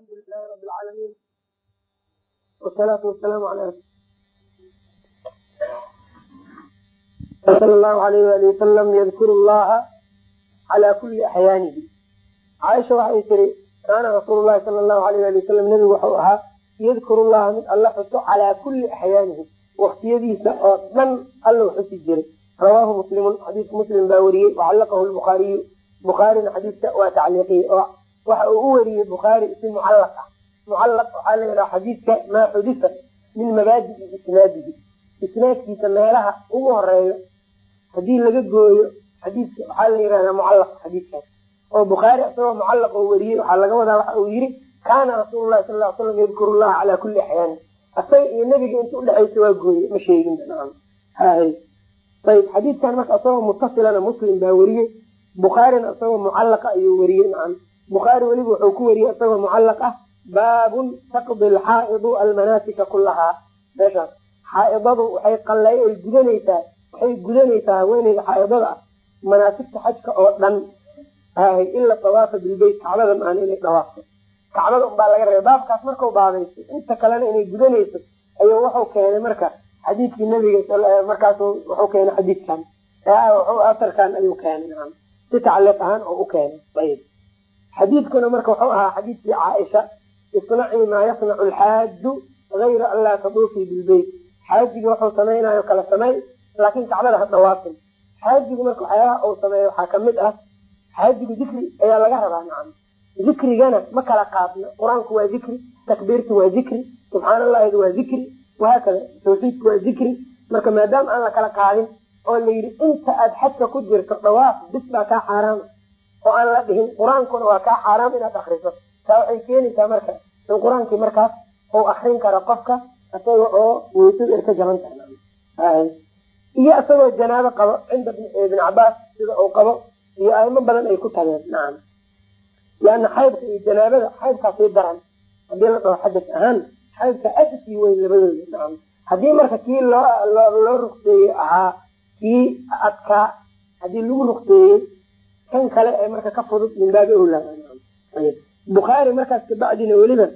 alxamdu lilahi rabi lcaalamiin wsalaatu wasalaamu ala sal lahu alayh wali wasalam yadkuru llaha calaa kuli axyaanihi caaisha waxay tiri kaana rasuulu lahi sala lahu alayh ali wasalam nebigu waxau ahaa yadkuru llaha mid alla xuso calaa kuli axyaanihi waktiyadiisa oo dhan alla xusi jiray rawaahu muslimun xadiidka muslim baa weriyey wacallaqahu lbukhaariyu bukhaarina xadiidka waa tacliiqiyey oo waxa uu u weriyey bukhaari si mucallaq ah. Mucallaq waxaa la yidhaha xadiidka maa xudifa min mabaadi'i isnaadihi. Isnaadkiisa meelaha ugu horeeyo haddii laga gooyo xadiidka waxaa la yihahdaa mucallaq xadiidkaas. Oo bukhaari isagoo mucallaq oo weriyey waxaa laga wadaa waxa uu yihi kaana rasuulu lahi sal l slam yadkuru llaha calaa kuli axyaani asaga iyo nebiga inta udhexaysa waa gooye ma sheegin ayb xadiidkan marka isagoo mutasilana muslim baa weriyey bukhaarina isagoo mucallaqa ayuu weriyey nacam bukhaari weliba wuxuu ku weriyey isagoo mucallaq ah baabun taqdi alxaa'idu almanaasika kulahaa meeshaas xaaidadu waxay qallay ay gudanaysaa waxay gudanaysaa haweeneyda xaaidada ah manaasigta xajka oo dhan. Hay ila dawaafa bilbeyt kacbada maana inay dhawaafto kacbada unbaa laga reeba baabkaas markau baabayso inta kalena inay gudanayso ayuu wuxuu keenay marka xadiidkii nabiga markaas wuxuu keenay xadiidkan. Asarkan ayuu keenay si tacliiq ahaan oo u keenay ayb xadiidkuna marka wuxuu ahaa xadiidkii caaisha isnacii maa yasnacu alxaaju gayra an taduufii bilbeyt xaajiga wuxuu samaynayo kala samay laakin kacbada ha dhawaafin xaajigu marka waxyaabaha uu sameeyo waxaa ka mid ah xaajigu dikri ayaa laga rabaa nacam. Dikrigana ma kala qaadno. Qur'aanku waa dikri takbiirtu waa dikri subxaan allahidu waa dikri wahaakada tawxiidku waa dikri. Marka maadaama aan la kala qaadin oo la yidhi inta aad xajka ku jirto dhawaaf bis baa kaa xaaraama oo aan la dhihin qur'aankuna waa kaa xaaraam inaad akriso taa waxay keenaysaa marka in qur'aankii markaas uu akrin karo qofka isaga oo weysadu ay ka jaban tahay. Iyo isagoo janaabo qabo cinda ibn cabaas sida uu qabo iyo aimo badan ay ku tageen. Nacam leana xaydka iyo janaabada xaydkaa daran haddii la dhaho xadas ahaan xaydka aad u sii weyn labadooda. Nacam haddii marka kii loo loo rugseeyey ahaa kii adkaa haddii lagu rugseeyey kan kale ee marka ka fudud min baabi bukhaari markaas kabacdina weliba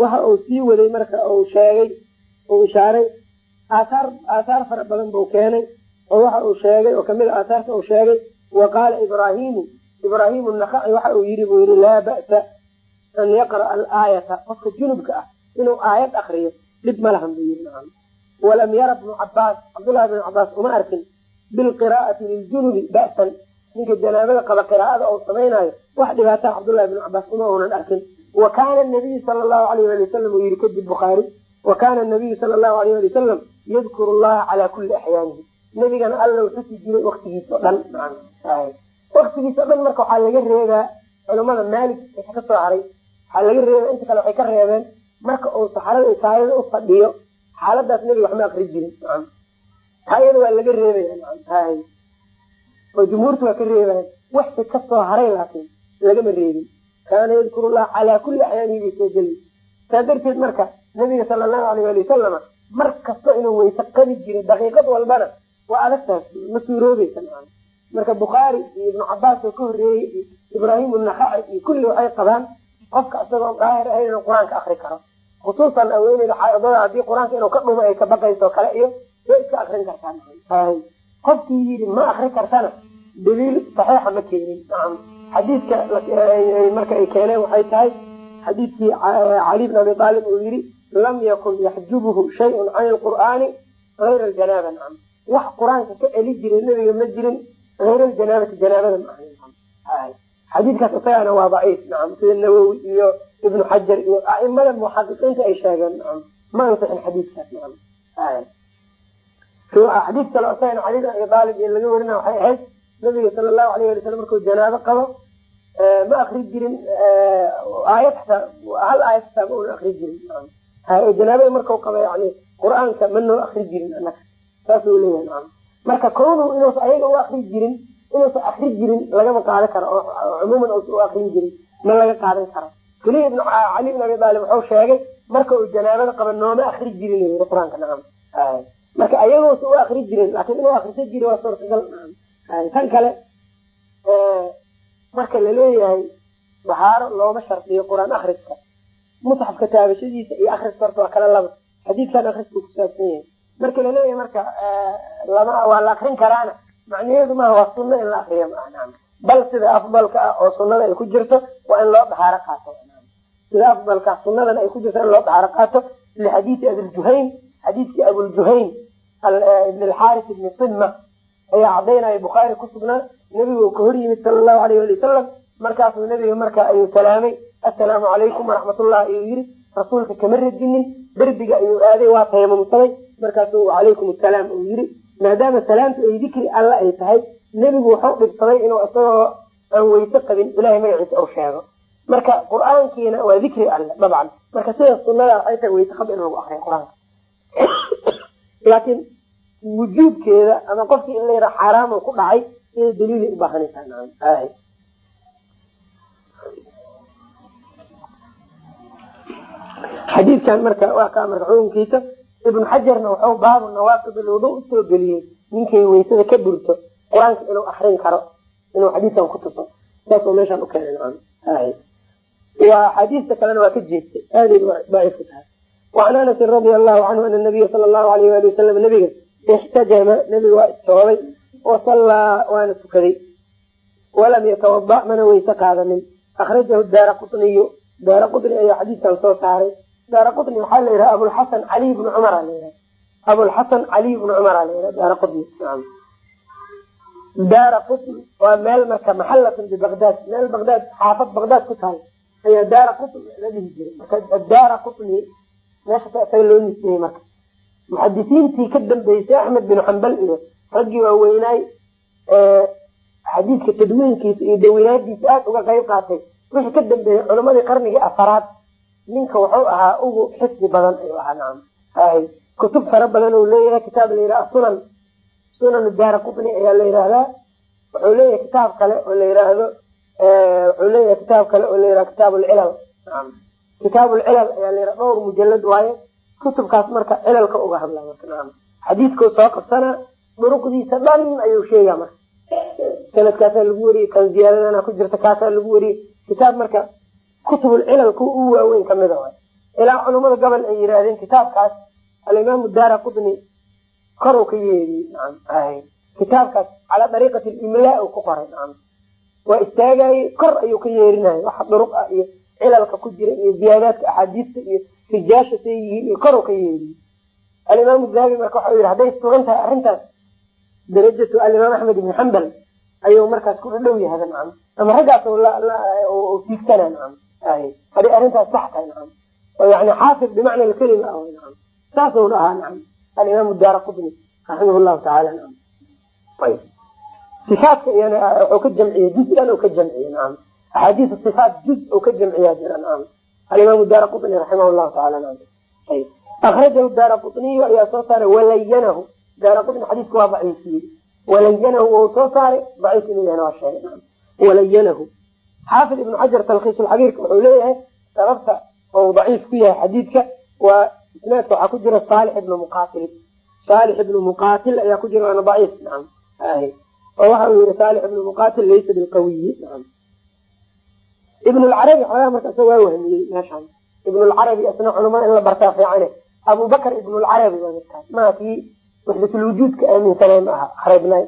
waxa uu sii waday marka uu sheegay uu ishaaray aathaar aathaar fara badan buu keenay oo waxa uu sheegay oo ka mid a aathaarta uu sheegay wa qaala ibraahimu ibraahimu nakaci waxa uu yihi buu yihi laa ba'sa an yaqra'a alaayata. Qofka junubka ah inuu aayad akriyo dhib ma lahan buu nacam walam yara bnu cabaas cabdullahi bnu cabaas uma arkin bilqiraa'ati liljunubi ba'san ninka janaabada qaba qiraa'ada uu samaynayo wax dhibaataa cabdullahi bnu cabaas uma uunan arkin. Wa kaana nabiyu sala allahu alayh ali wasalam uu yihi kadib bukhaari wa kaana nabiyu sala allahu alayh ali wasalam yadkuru llaha calaa kuli axyaanihi. Nebigana alla u xusi jiray waktigiisa o dhan waktigiisa o dhan marka waxaa laga reebaa culamada maalik wixii ka haray waxaa laga reebaa inta kale waxay ka reebeen marka uu saxarada saayada u fadhiyo xaaladaas nebiga waxma akri jirin taayada waa laga reebaya oo jumhuurta waa ka reebayan waxsi ka soo haray laakiin lagama reebin. Kaana yadkuru llaha calaa kuli axyaanihi bay soo geli saa darteed marka nabiga sala allahu alayh ali wasalama mar kasta inuu weyse qabi jiray daqiiqad walbana waa adagtaas ma suuroobaysa marka bukhaari iyo ibnu cabaas oo ka horeeyey iyo ibraahim nakaci iyo kulli waxay qabaan qofka isagoo daahir ahayn inuu qur'aanka akri karo. Khusuusan haweeneyda xaaidada haddii qur'aanka inuu ka dhumo ay ka baqayso kale iyo way iska akrin kartaa qofkii yidhi ma akri kartana daliil saxiixa ma keenin. Xadiidka marka ay keeneen waxay tahay xadiidkii cali bn abi aalib uu yihi lam yakun yaxjubuhu shayun can lqur'aani ayra aljanaaba. Nacam wax qur'aanka ka celi jiray nebiga ma jirin ayr aljanaabati janaabada ma ahan xadiidkaas isagana waa daciif. Nacam sida nawowi iyo ibnu xajar iyo aimada muxaqiqiinta ay sheegeen. Nacam ma ansixin xadiidkaas nacam xadiid kale isagana cali bn abi aalib iyo laga warina waxay ahayd nabiga sala allahu alayh ali salam markuu janaabo qabo ma akri jirin aayad xataa hal aayad xataa ma una akri jirin. Janaabada markau qaba yani qur'aanka ma noo akri jirin anaga saasuu leeyahay nacam marka kownu inuusa ayaga u akri jirin inuusan akri jirin lagama qaadan karo oo cumuuman uusa u akrin jirin ma laga qaadan karo. Keliya ibn cali ibn abi aalib wuxuu sheegay marka uu janaabada qaba nooma akri jirin qur'aanka nacam marka ayagoosa u akri jirin laakin inuu akrisa jiri waa suurtagal tan kale marka la leeyahay bahaaro looma shardiyo qur'aan akriska musxafka taabashadiisa iyo akriska horta waa kala laba. Xadiidkan akriska ku saabsan yahay. Marka la leeyahay marka lama waa la akrin karaana. Macnaheedu maaha waa sunno in la akriyo maaha bal sida afdalka ah oo sunada ay ku jirto waa in loo dahaaro qaato sida afdalka sunadan ay ku jirto in loo dahaaro qaato. Lixadiidi abiljuhayn xadiidkii abuljuhayn ibn alxaaris ibni sima ayaa cadaynaya bukhaari ku sugnaa nebigu uu ka hor yimid sala allahu alayh ali wasalam markaasuu nebiga marka ayuu salaamay assalaamu calaykum waraxmatullah ayuu yiri rasuulka kama radinin derbiga ayuu aaday waa tayamumsaday markaasuu calaykum asalaam uu yiri maadaama salaamtu ay dikri alla ay tahay nebigu wuxuu dhibsaday inuu isagoo aan weyse qabin ilahay magaciisa u sheego. Marka qur'aankiina waa dikri alle dabcan. Marka sida sunada waxay tahay weyse qab in lagu akriyo qur'aanka laakiin wujuubkeeda ama qofkii in la yara xaaraam ku dhacay iyada daliilay ubaahanaysaa xadiidkan marka waa kaa marka xukunkiisa ibnu xajarna wuxuu baabu nawaaqid lwudu u soo geliyey. Ninkay weysada ka burto qur'aanka inuu akrin karo inuu xadiidkan ku tuso. Saasoo meeshaan ukeenay waa axaadiista kalena waa ka jeestay aaday daciif tahay wacan anasin radia allahu canhu ana nabiya sala allahu alayh ali wasalam nabiga ixtajama nebiga waa istoobay wasallaa waana tukaday walam yatawada mana weyse qaadanin. Akhrajahu daara qutniyu daara qutni ayaa xadiidkan soo saaray. Daara qutni waxaa la yidhaha abulxasan caliy bni cumar la yidhaha. Abulxasan caliy bni cumar la yidhaha daara qutni daara qutni waa meel marka maxalatun bibaqdaad meel baqdaad xaafad baqdaad ku tahay. Ayaa daara qutni la dhihi jiray. Marka daara qutni isaga loo nisbeeyey marka. Muxadisiintii ka dambeysay axmed bin xambal iyo raggii waaweynaay xadiidka tadwiinkiisa iyo dawinaadiisa aada uga qayb qaatay. Wixii ka dambeeyey culamadii qarnigii afaraad ninka wuxuu ahaa ugu xifdi badan ayuu ahaa nacam hay kutub fara badan uu leeyahay kitaab la yidhaha sunan. Sunan daara qutni ayaa la yidhaahdaa wuxuu leeyahay kitaab kale oo la yidhaahdo wuxuu leeyahay kitaab kale oo la yidhaha kitaab lcilal nacam kitaab lcilal ayaa la dhowr mujalad waaye kutubkaas marka cilalka uga nacam xadiidkuu soo qabsanaa duruqdiisa dhan ayuu sheegaa marka. Sanadkaasaa lagu wariyey kan ziyaadadana ku jirta kaasaa lagu wariyey. Kitaab marka kutubulcilal kuwa u waaweyn kamida waay ilaa culamada gobol ay yidhaahdeen kitaabkaas alimaamu daara qutni koru ka nacam kitaabkaas calaa dariiqati limlaa ku qoray waa istaagayey kor ayuu ka yeerinaya waxa duruq ah iyo cilalka ku jira iyo ziyaadaadka axaadiista iyo rijaasha say yihiin iyo koru ka yeediyey alimaamu dahabi marka waxau yidhi hadday sugan tahay arrintaas darajatu alimaam axmed ibni xambal ayuu markaas ku dhadhow yahay nacam. Ama raggaas fiigsana nacam. Haday arrintaas sax tahay nacam. Oo yani xaafid bimacna alkelima ah nacam. Saasuna ahaa nacam. Alimaamu daara qutni raximah llahu tacaala nacam. Ayb sifaatka iyana wuxuu ka jamciyey juz-an uu ka jamciyey nacam axaadiis sifaat juz uu ka jamciyaa jira nacam alimaamu daara qutni raximah llahu ayb akrajahu daara qutniyu ayaa soo saaray walayanahu daara qutni xadiiska waa daciifiyey walayanahu wou soo saaray daciif inuu yahana waa sheegay walayanahu xaafid ibnu xajar talkiisulxabiirka wuxuu leeyahay sababta ou daciif ku yahay xadiidka waa isnaadka waxaa ku jira saalix ibnu muqatil saalix ibnu muqatil ayaa ku jira waana daciif nacam oo waxa uu yihi saalix ibnu muqatil laysa bilqawiyi nacam ibn lcarabi xoogaa marka isa waa wahmiyey meeshaan. Ibn lcarabi isna culamada in la bartaa fiicane. Abubakr ibn lcarabi waa midkaas maa kii waxdatulwujuudka aaminsanay ma aha areybnay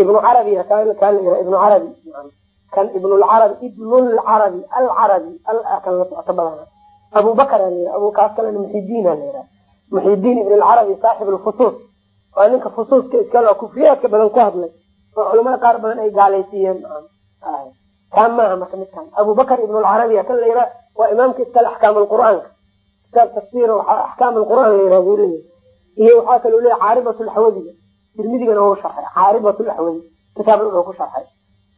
ibnu carabi kaa la yira ibnu carabi kan ibn lcarabi ibnulcarabi alcarabi kan la socto badana abubakr abu kaas kalena muxidiin layira muxidiin ibn lcarabi saaxib lfusuus waa ninka fusuuska iskale oo kufriyaadka badan ku hadlay. Oo culamada qaar badan ay gaalaysiiyeen kaan maaha marka midkaan abubakr ibn lcarabi kan la yira waa imaamka iskale axkaam lqur'aanka kitaab tafsir axkaam lqur'aan la yira buu leeyahy iyo waxaa kaloo leeyahy caaribat laxwadiga tirmidigana wau sharxay caaribat laxwadi kitaabna wuxuu ku sharxay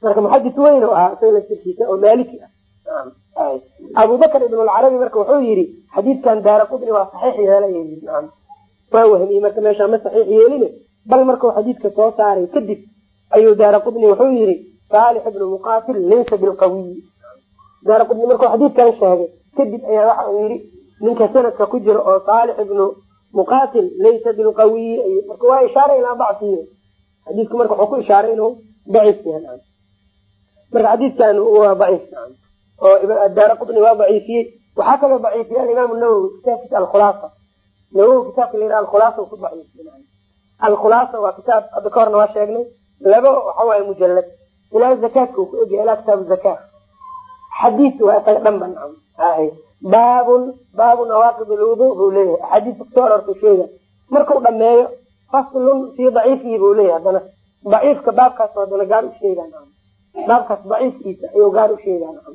marka muxadis weyn u ahaa isaga laftirkiisa oo maaliki ah abubakr ibn lcarabi marka wuxuu yihi xadiidkan daara qudni waa saxiix yeela waa wahmiyey marka meeshaa ma saxiix yeeline bal markuu xadiidka soo saaray kadib ayuu daara qudni wuxuu yihi saalix ibnu muqatil laysa bilqawiyi daara markuu xadiidkan sheegay kadib ayaa waxa uu yihi ninka sanadka ku jira oo saalix ibnu muqatil laysa bilqawiyi marka waa ishaara ilaa dacfiyo xadiidku marka wuxuu ku ishaaray inuu daciif yahay. Marka xadiidkan waa daciif oo daara waa daciifiyey. Waxaa kaloo daciifiya alimaam nawowi kitaabkiisa alkhulaasa. Nawowi kitaabka la alkhulaasa ku daciifiy alkhulaasa waa kitaab hadda ka horna waa sheegnay laba waxawaaye mujalad ilaa zakaadka uu ku egya ilaa kitaabu zaka xadiis waa isaga dhan ba nacam baabun baabu nawaaqid lwudu buu leeyahay. Axaadiista ku soo arorta sheega. Markuu dhameeyo faslun fii daciifihi buu leeyahay haddana. Daciifka baabkaas haddana gaar u sheegaa nacam baabkaas daciifkiisa ayuu gaar u sheegaa nacam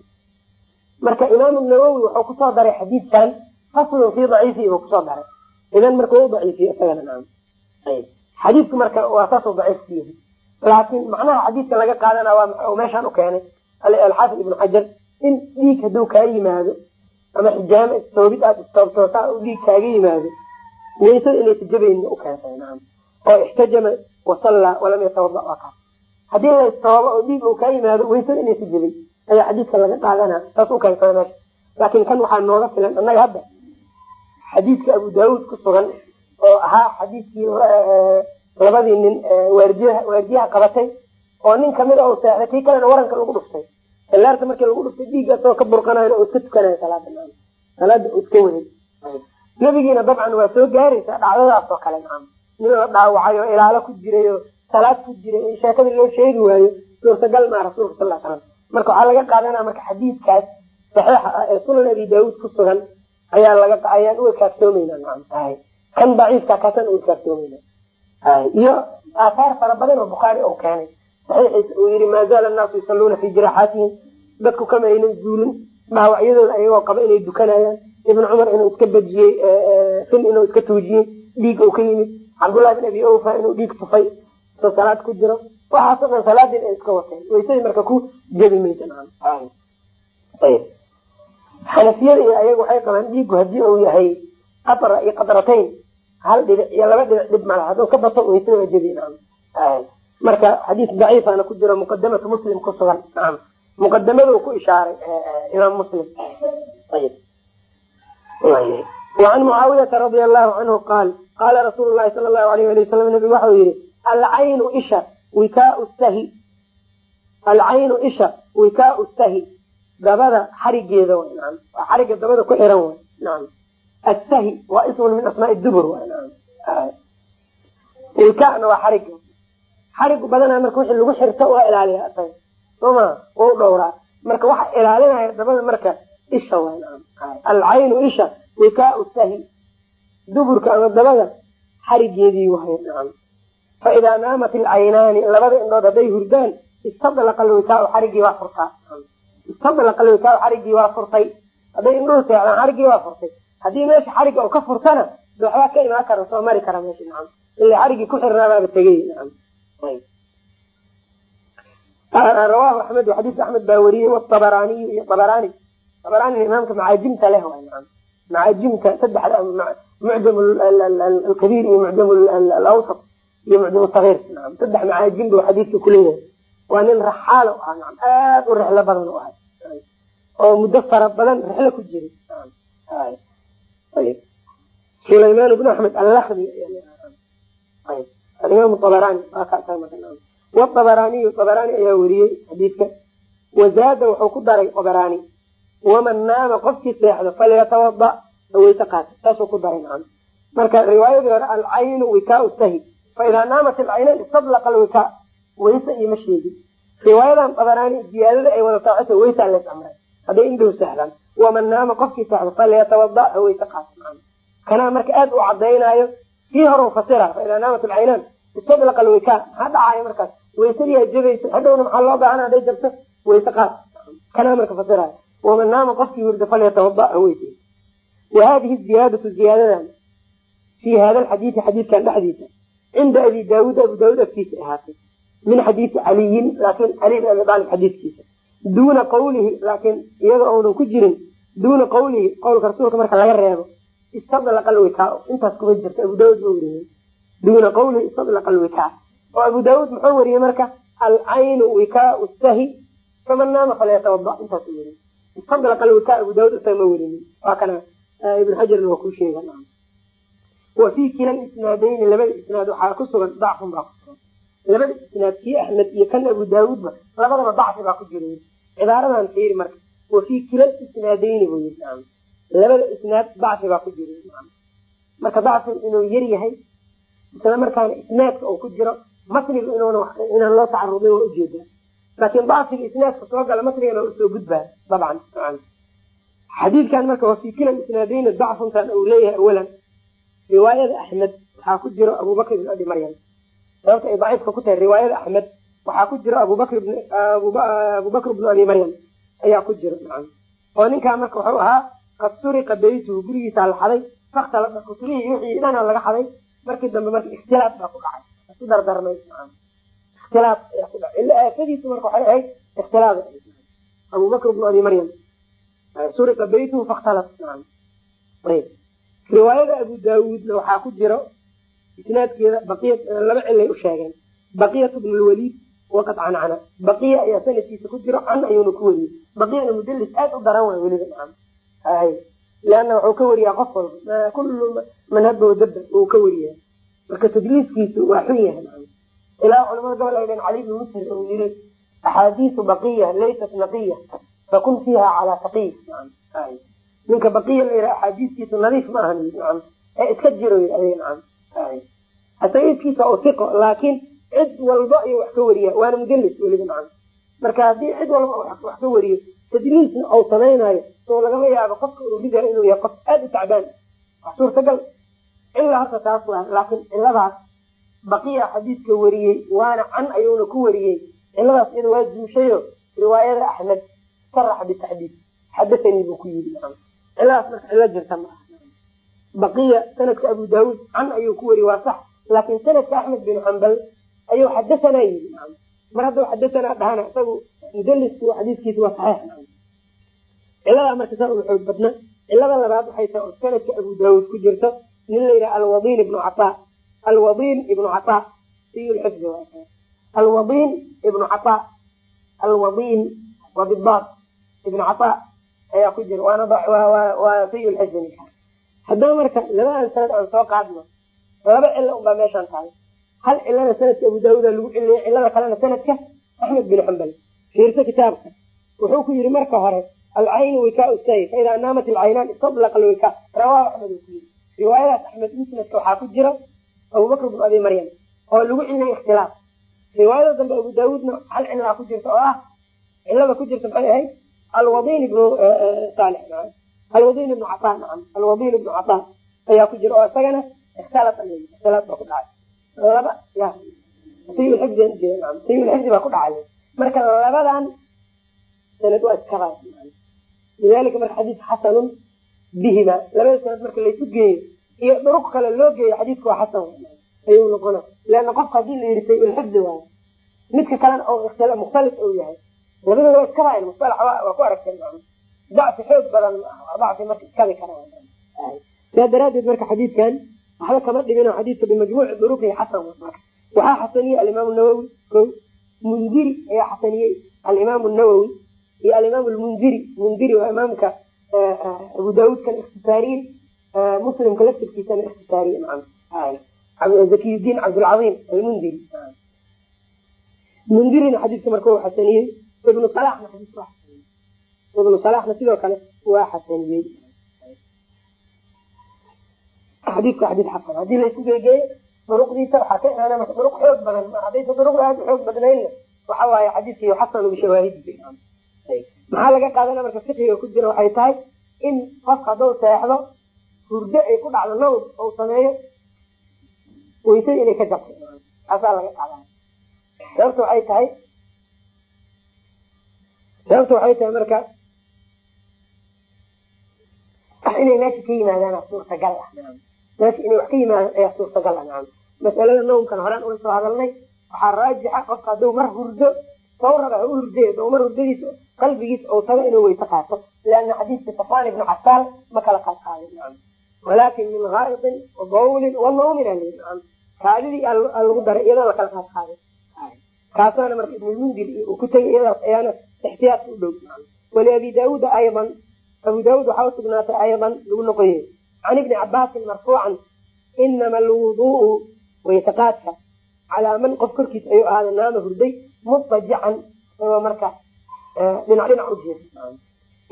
marka imaam nawowi wuxuu ku soo daray xadiidkan faslun fii daciifihi buu ku soo daray. Idan marka wa u daciifiye isagana xadiidku marka waa saasuu daciif ku yahay laakiin macnaha xadiidka laga qaadana waa meeshaan u keenay alxaafid ibnu xajar in dhiig hadduu kaa yimaado ama xijaamo istoobid aad istoobtoosaa u dhiig kaaga yimaado waysada inaysa jabayni u keentay nacam oo ixtajama wasallaa walam yatawada waa kaas haddii la istoobo oo dhiig uu kaa yimaado waysada inaysa jabay ayaa xadiidka laga qaadana saas u keensada meesha. Laakiin kan waxaa nooga filan annaga hadda xadiidka abu daawuud ku sugan oo ahaa xadiidkii labadii nin waardiyaha waardiyaha qabatay oo nin ka mid a seexday kii kalena waranka lagu dhuftay. Salaarta markii lagu dhuftay dhiigga ka burqanayo oo iska tukanayo salaada salaada iska waday nabigiina dabcan waa soo gaaraysaa dhacdadaas oo kale nacam nin la dhaawacay oo ilaalo ku jiray oo salaad ku jiray sheekadii loo sheegi waayo suurtagal maa rasuulka sal slam marka waxaa laga qaadanaya marka xadiidkaas saxiixa ah ee sunan abi daawuud ku sugan ayaa laga ayaan u ekaaftoomayna nacam kan daciifka kaasaan u ekaaftoomayna iyo aathaar fara badan oo bukhaari uu keenay. Saxiixiisa uu yihi maa zaala annaasu yusalluuna fii jiraaxaatihim dadku kama aynan zuulin dhaawacyadooda ayagoo qaba inay dukanayaan. Ibn cumar inuu iska bejiyey fil inuu iska tuujiyey dhiig uu ka yimid. Cabdullahi bin abi awfa inuu dhiig tufay soo salaad ku jiro. Waxaasoo dhan salaadiin ay iska wateen waysadii marka ku jebi maysa xanafiyada iyo ayagu waxay qabaan dhiigu haddii uu yahay qatra iyo qatratayn hal dhibic iyo laba dhibic dhib mala hadduu ka bato waysada jebi marka xadiis daciifana ku jiro muqadamatu muslim ku sugan. Muqadamadu ku ishaaray eh, eh, imaam muslim. An mucaawiyata radia allahu canhu qaal qaala rasuulu lahi sala lahu alayh ali wasalam nabigu waxau yihi alcaynu isha wikaau sahi. Alcaynu isha wikaau sahi. Dabada xarigeeda xariga dabada ku xiran asahi waa ismun min asmaai dubur wikaana waa xariga xarigu badanaa marka wixii lagu xirto waa ilaaliya asaga soma waa u dhowraa marka waxa ilaalinaya dabada marka isha alcaynu isha wikaau sahi duburka ama dabada xarigeedii wahay nacam faidaa naamat ilcaynaani labada indhood hadday hurdaan istadlaqa alwikaau xarigii waa furtaa istadlaqa alwikaau xarigii waa furtay hadday indhuhu seexdaan xarigii waa furtay haddii meesha xariga ka furtana waxbaa ka imaan kara soo mari kara meesha nacam ila xarigii ku xirnaabaaba tegey nacam rawahu axmed xadiiska axmed baa wariyey wabaraaniyu iyo abaraani abaraanina imaamka macaajimta leh waay nacam macaajimta saddexda mucjam alkabiir iyo mucjam alawsat iyo mucjam sagiir nacam saddex macaajim buu xadiiska kuleeyahay waa nin raxaalo ah nacam aad u rixlo badan u ahay oo muddo fara badan rixlo ku jiray sulaymaan bnu axmed allakdi alimaam abaraani waabaraaniyu abaraani ayaa weriyey xadiidka wazaada wuxuu ku daray abaraani waman naama qofkii seexdo falyatawada weyse qaata saasuu ku daray nacam marka riwaayadii hore alcaynu wikaau sahi faidaa naamat alcaynayn istadlaqa alwikaa weyse iyo ma sheegin riwaayadan abaraani ziyaadada ay wadataa xita weysaa leys amray hadday indhuhu seexdaan waman naama qofkii seexdo falyatawada weyse qaata nacam kanaa marka aad u cadaynaayo kii hore fasira faidaa naamat alcaynaan istadlaqa alwikaa maxaa dhacaayo markaas weysadiyaa jabaysa hadhowna maxaa loo baahana hadday jabto weyse qaat kanaa marka fasiraayo waman naama qofkii wirda falyatawada weyse wa hadihi ziyaadatu ziyaadadan fii hada alxadiidi xadiidkan dhexdiisa cinda abi daawuud abu daawuud agtiisa ahaatay min xadiidi caliyin laakin cali bin abi aalib xadiidkiisa duuna qawlihi laakiin iyada ounan ku jirin duuna qawlihi qowlka rasuulka marka laga reebo istadlaqa alwikaa intaas kuma jirto abu daawud ba weriyey duuna qawlihi istadlaqa alwikaa oo abu daawuud muxuu weriyey marka alcaynu wikaau sahi faman naama falyatawada intaas weriy istadlaqa alwikaa abu daawud isaga ma werinin waa kana ibn xajarna waa ku sheega wa fii kila isnaadayni labada isnaad waxaa ku sugan dacfun baa ku sugan. Labada isnaad kii axmed iyo kan abu daawuudba labadaba dacfi baa ku jira cibaaradan fiiri marka wa fii kila isnaadayni buu yii labada isnaad dacfi baa ku jira marka dacfigu inuu yar yahay isla markaana isnaadka uu ku jiro matniga inaan loo tacarudin waa u jeedaa laakin dacfiga isnaadka soo gala matnigana u soo gudbaa dabcan xadiidkan marka waa fi kila isnaadeyna dacfuntan uu leeyahay awalan riwaayada axmed waxaa ku jiro abubakr ibn abi maryam. Sababta ay daciifka ku tahay riwaayada axmed waxaa ku jiro abubakr ibnu abi maryam. Ayaa ku jiro oo ninkaa marka wuxuu ahaa qad suriqa beytuhu gurigiisaa la xaday. Faktalaa kuturihii wixii dhana laga xaday markii dambe marka ikhtilaaf baa ku dhacay. Isku dardarmay ikhtilaaf ayaa ku dhacay. Ila aafadiisu marka waxay ahayd ikhtilaaf abubakr ibnu abi maryam. Suriqa beytuhu fakhtalat ayb riwaayada abu daawuudna waxaa ku jiro isnaadkeeda laba cilay u sheegeen. Baqiyat bnu lwaliid waqad cancana baqiya ayaa sanadkiisa ku jiro can ayuuna ku wariyey. Baqiyana mudalis aad u daran waay weliba leanna wuxuu ka wariyaa qof walba. Kullu man haba wadaba uu ka wariyaa. Marka tadliiskiisu waa xun yahay ilaa culamada gobol ay dheen cali bni musir uu yiri axaadiisu baqiya laysat naqiya fakun fiiha calaa taqiy ninka baqiya la yidhaha axaadiistiisu nadiif ma ahan nacam ee iska jiro oo iqo laakiin cid walba ayuu wax ka wariyaa waana mudalis weliba nacam marka haddii cid walba wax ka wariyo tadliisna ou samaynayo soo lagama yaabo qofka uu ridayo inuu yahay qof aada u tacbaan wax suurtagal. Cilaa horta taas waa laakiin ciladaas baqiya xadiidka wariyey waana can ayuuna ku wariyey ciladaas iyada waa juushayo riwaayada axmed saraxa bitaxdiid. Xadathanii buu ku yiri nacam ciladaas marka cilo jirta ma baqiya sanadka abu daawuud can ayuu ku wariyey waa sax. Laakin sanadka axmed bin xambal ayuu xadahanaa yiri nacam mar hadduu xadahanaa dhahana isagu mudalisku xadiiskiisa waa saxiix ciladaa marka saa uga xoog badna cilada labaad waxay tahay oo sanadka abu daawuud ku jirto nin la yidhaha alwadin ibnu cataa alwadin ibnu cataa siyulxifdi alwadin ibnu cataa alwadin wadibaad ibnu cataa ayaa ku jira waana waa siyulxifdi ninka haddaba marka labadan sanad aan soo qaadno laba cilo unbaa meeshaan tahay hal cilana sanadka abu daawuuda lagu celiyay cilada kalena sanadka axmed bin xambal fiirso kitaabka wuxuu ku yiri marka hore alcaynu wikaa say faidaa naamat alcaynaan istadlaqa alwika rawaahu axmed ku yiri riwaayadaas axmed musnadka waxaa ku jira abubakr bnu abi maryam oo lagu ciliyay ikhtilaaf riwaayada dambe abu daawuudna hal cilaa ku jirta oo ah cilada ku jirta maxay ahayd alwadin ibnu saalix alwadin ibnu cataa nacam alwadin ibnu cataa ayaa ku jira oo isagana ikhtilaaf ikhtilaaf baa ku dhacay laba ya. Sayulxifdi baa ku dhacay. Marka labadan sanad waa iskabaa lidalika marka xadiis xasanun bihima labada sanad marka laysu geeyo iyo duruq kale loo geeyo xadiiska waa xasan. Ayuu noqona leana qofka haddii la yiri sayulxifdi waayo midka kalena mukhtalif ou yahay. Labadooda waa iskabaayan musalax waa ku aragteen dacfi xoog badan dacfi marka iskabi kara saa daraadeed marka xadiidkan waxba kama dhibino xadiidka bimajmuuci duruqihi xasan waxaa xasaniyey alimaam nawowi ko mundiri ayaa xasaniyey alimaam nawowi iyo alimaam lmundiri mundiri waa imaamka abu daawuudkan ikhtisaariye muslimka laftirkiisana ikhtisaariye zakiyudiin cabdulcaiim almundiri mundirina xadiidka marka waa xasaniyey ibnu salaxna xadiiska waa xasaniyey ibnu salaxna sidoo kale waa xasaniyey xadiidka xadiid xasan haddii laysku geegeeyo duruqdiisa waxaa ka imaana duruq xoog badan. Haddaysa duruqda aada u xoog badnaynna waxa waaye xadiidkii xasanu bishawaahidi maxaa laga qaadana marka fiqiga ku jira? Waxay tahay in qofka hadduu seexdo hurdo ay ku dhacdo nawd ou sameeyo weysada inay ka jabto. Taasaa laga qaadana sababta waxay tahay sababta waxay tahay marka inay meesha ka yimaadaan suurtagal ah meesha inay wax ka yimaadaan ayaa suurtagal ah nacam masalada nawmkan horaan ula soo hadalnay waxaa raajixa qofka hadduu mar hurdo soo raba ha u hurday hadduu mar hurdadiisa qalbigiisa ou tago inuu weyse qaato. Liana xadiidka safaan ibnu casaal ma kala qaad qaadin nacam walaakin min haaidin wa bawlin wa nawmin ali nacam kaadidii aa lagu daray iyadoo lakala qaad qaadin kaasaana marka ibnulmundir ku tegay iyadaas ayaana ixtiyaadka u dhow nacam waliabi daawuuda aydan abu daawuud waxaa usugnaatay aydan lagu noqoye can ibni cabaasin marfuucan inama alwuduءu waytaqaadka calaa man qof korkiis ayuu ahaaday naama hurday mutajican isagoo marka dhinac dhinac u jeeda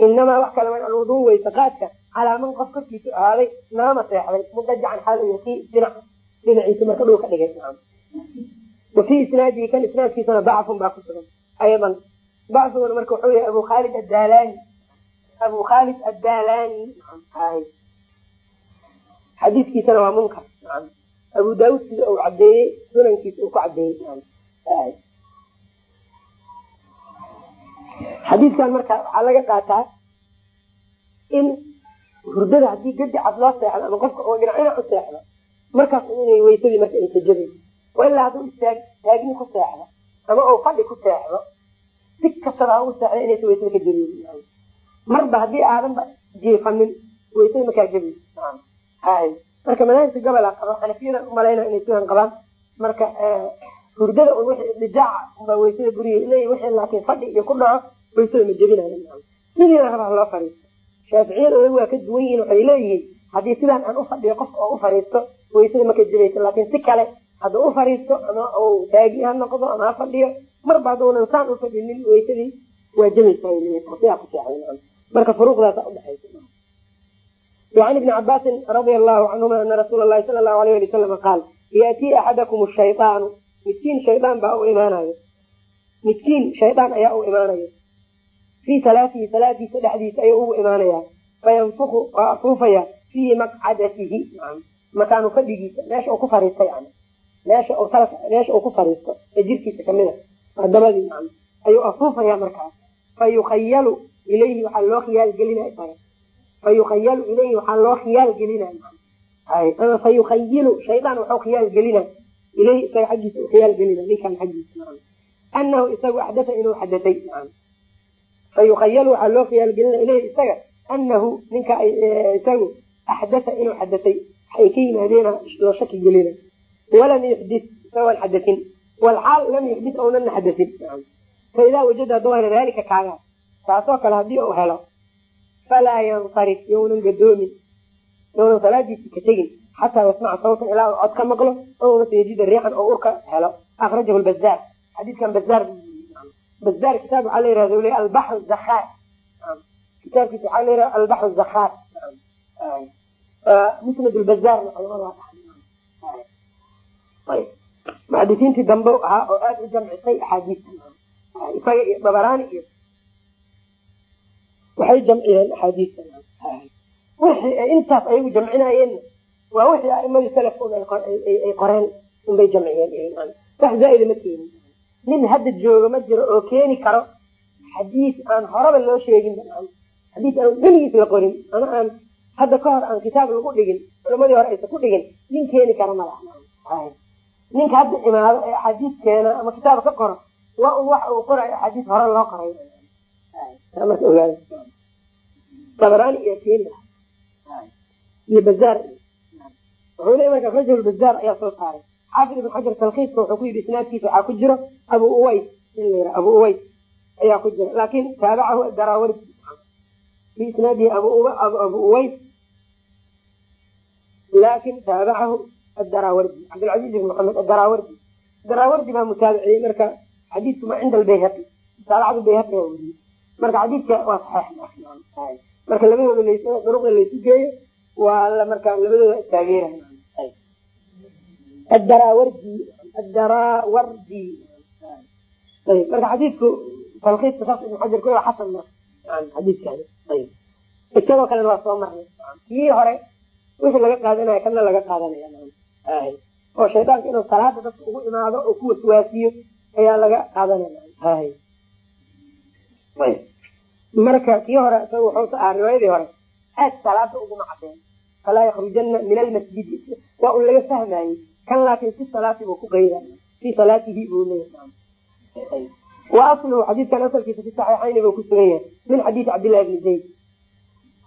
inamaa wax kale alwuduu weyse qaadka calaa man qof korkiisu ahaaday naama seexday mudajacan xaal iyo kii dhinac dhinaciisa marka dhul ka dhigay wa fii isnaadihi kan isnaadkiisana dacfun baa ku sugan aydan dacfiguna marka wuxuu yahay abu khaalid addaalani xadiiskiisana waa munkar. Abu daawud sida uu cadeeyey sunankiisa uu ku cadeeyey xadiidkan marka waxaa laga qaataa in hurdada haddii gadi cad loo seexdo ama qofka oo dhinac u seexdo markaas inay weysadii marka ay kajabayso wa ilaa hadduu istaag taagni ku seexdo ama uu fadhi ku seexdo si kastaba ha u seexda inaysa weysada ka jabaynin marba haddii aadanba jiifanin weysada makaa jabayso hay marka madaahibka gobola qaba xanafiyadan umalayna inay sidan qabaan marka hurdada un wixii idijaaca baa weysada buriyay ilay wixii laakiin fadhi iyo ku dhaco weysada ma jebinayo. Sidiina rabaa loo fariisto? Shaaficiyada waa ka duwan yihiin waxay leeyihiin haddii sidaan aan ufadhiyo qof oo u fariisto weysada maka jebayso. Laakiin si kale hadduu u fariisto ama uu taagi ha noqdo ama ha fadhiyo marba hadduunan saan ufadhinin weysadii waa jebaysaa marka furuuqdaasa udhexaysa وعن ابن عباس رضي الله عنهما أن رسول الله صلى الله عليه وسلم قال يأتي أحدكم الشيطان midkiin shaydaan baa u imaanayo midkiin shaydaan ayaa u imaanaya fii salaatihi salaadiisa dhexdiisa ayuu ugu imaanaya fayanfuku waa afuufaya fii maqcadatihi makaanu fadhigiisa meesha uu ku fariisto yani meesha meesha uu ku fariisto ee jirkiisa kamida dabadii ayuu afuufaya markaas fayukhayalu ilayhi waxaa loo khiyaal gelinaya isaga fayukhayalu ilayhi waxaa loo khiyaal gelinaya ama fayukhayilu shaydaan waxuu khiyaal gelinaya ilayhi isaga xaggiisa khiyaal gelina ninkan xaggiisa anahu isagu axdaa inuu xadatay fayukhayalu waxaa loo khiyaal gelina ilayhi isaga anahu ninka isagu axdaa inuu xadatay ay ka yimaadeena loo shaki gelina walam yuxdit isagoon xadatin walxaal lam yuxdit ounana xadatin faidaa wajada haduu helo daalika kaaga taasoo kale haddii uu helo falaa yansarif younan gadoomin younan salaadiisi ka tegin xataa yasmaca sawtan ilaa cod ka maqlo oo mase yajida riixan oo urka helo akrajahu bazaar xadiidkan bazaar bazaar kitaab waxaa la yirahda le albaxr zakhaar kitaabkiisa waxaa la yirahda albaxr zakhaar musnad culamada muxadisiintii dambe ahaa oo aada u jamcisay axaadiista isaga iyo dabaraani iyo waxay jamciyeen axaadiista wixii ay intaas ayagu jamcinayeen waa wixii aimadii salafkooda ay qoreen unbay jamciyeen wax zaaida ma keenin nin hadda jooga ma jiro oo keeni karo xadiis aan horaba loo sheegin xadiis aan weligiis la qorin ama aan hadda ka hor aan kitaab lagu dhigin culamadii hore aysan ku dhigin nin keeni kara ma laha. Ninka hadda imaado ee axaadiis keena ama kitaab ka qoro waa un waxa uu qorayo axaadiis hore loo qoray dabaraani iyo keeni iyo bazaar. Wuxuu leey marka rajul bazaar ayaa soo saaray. Xaafid ibn xajar talkiiska wuxuu ku yidhi isnaadkiisa waxaa ku jiro abu uways. In la yidhaha abu uways ayaa ku jira. Laakin taabacahu daraawardi fi isnaadihi abu uways. Laakin taabacahu adaraawardi cabdilcaziz ibn maxamed adaraawardi daraawardi baa mutaabiciyey. Marka xadiidku ma cinda albayhaqi mutaabacada bayhaqi aa weriyey marka xadiidka waa saxeix marka labadooda duruqda laysu geeyo waa marka labadooda taageeraya. Adaraawardi adaraawardi ayb marka xadiidku talkiiska saas ibn xajar ku xasan marka xadiidkani ayb isagoo kalena waa soo marnay. Kii hore wixii laga qaadanaya kana laga qaadanaya. Oo shaydaanka inuu salaada dadka ugu imaado oo ku waswaasiyo ayaa laga qaadanaya marka kii hore riwaayadii hore aad salaada uguma cadeen falaa yakrujana min almasjidi waa un laga fahmayey kan laakin fi salaati buu ku qayda fi salaatihi buu leeyahay. Wa asluhu xadiidkan asalkiisa fi saxiixayni buu ku sugan yahay min xadiisi cabdillahi bni zayd.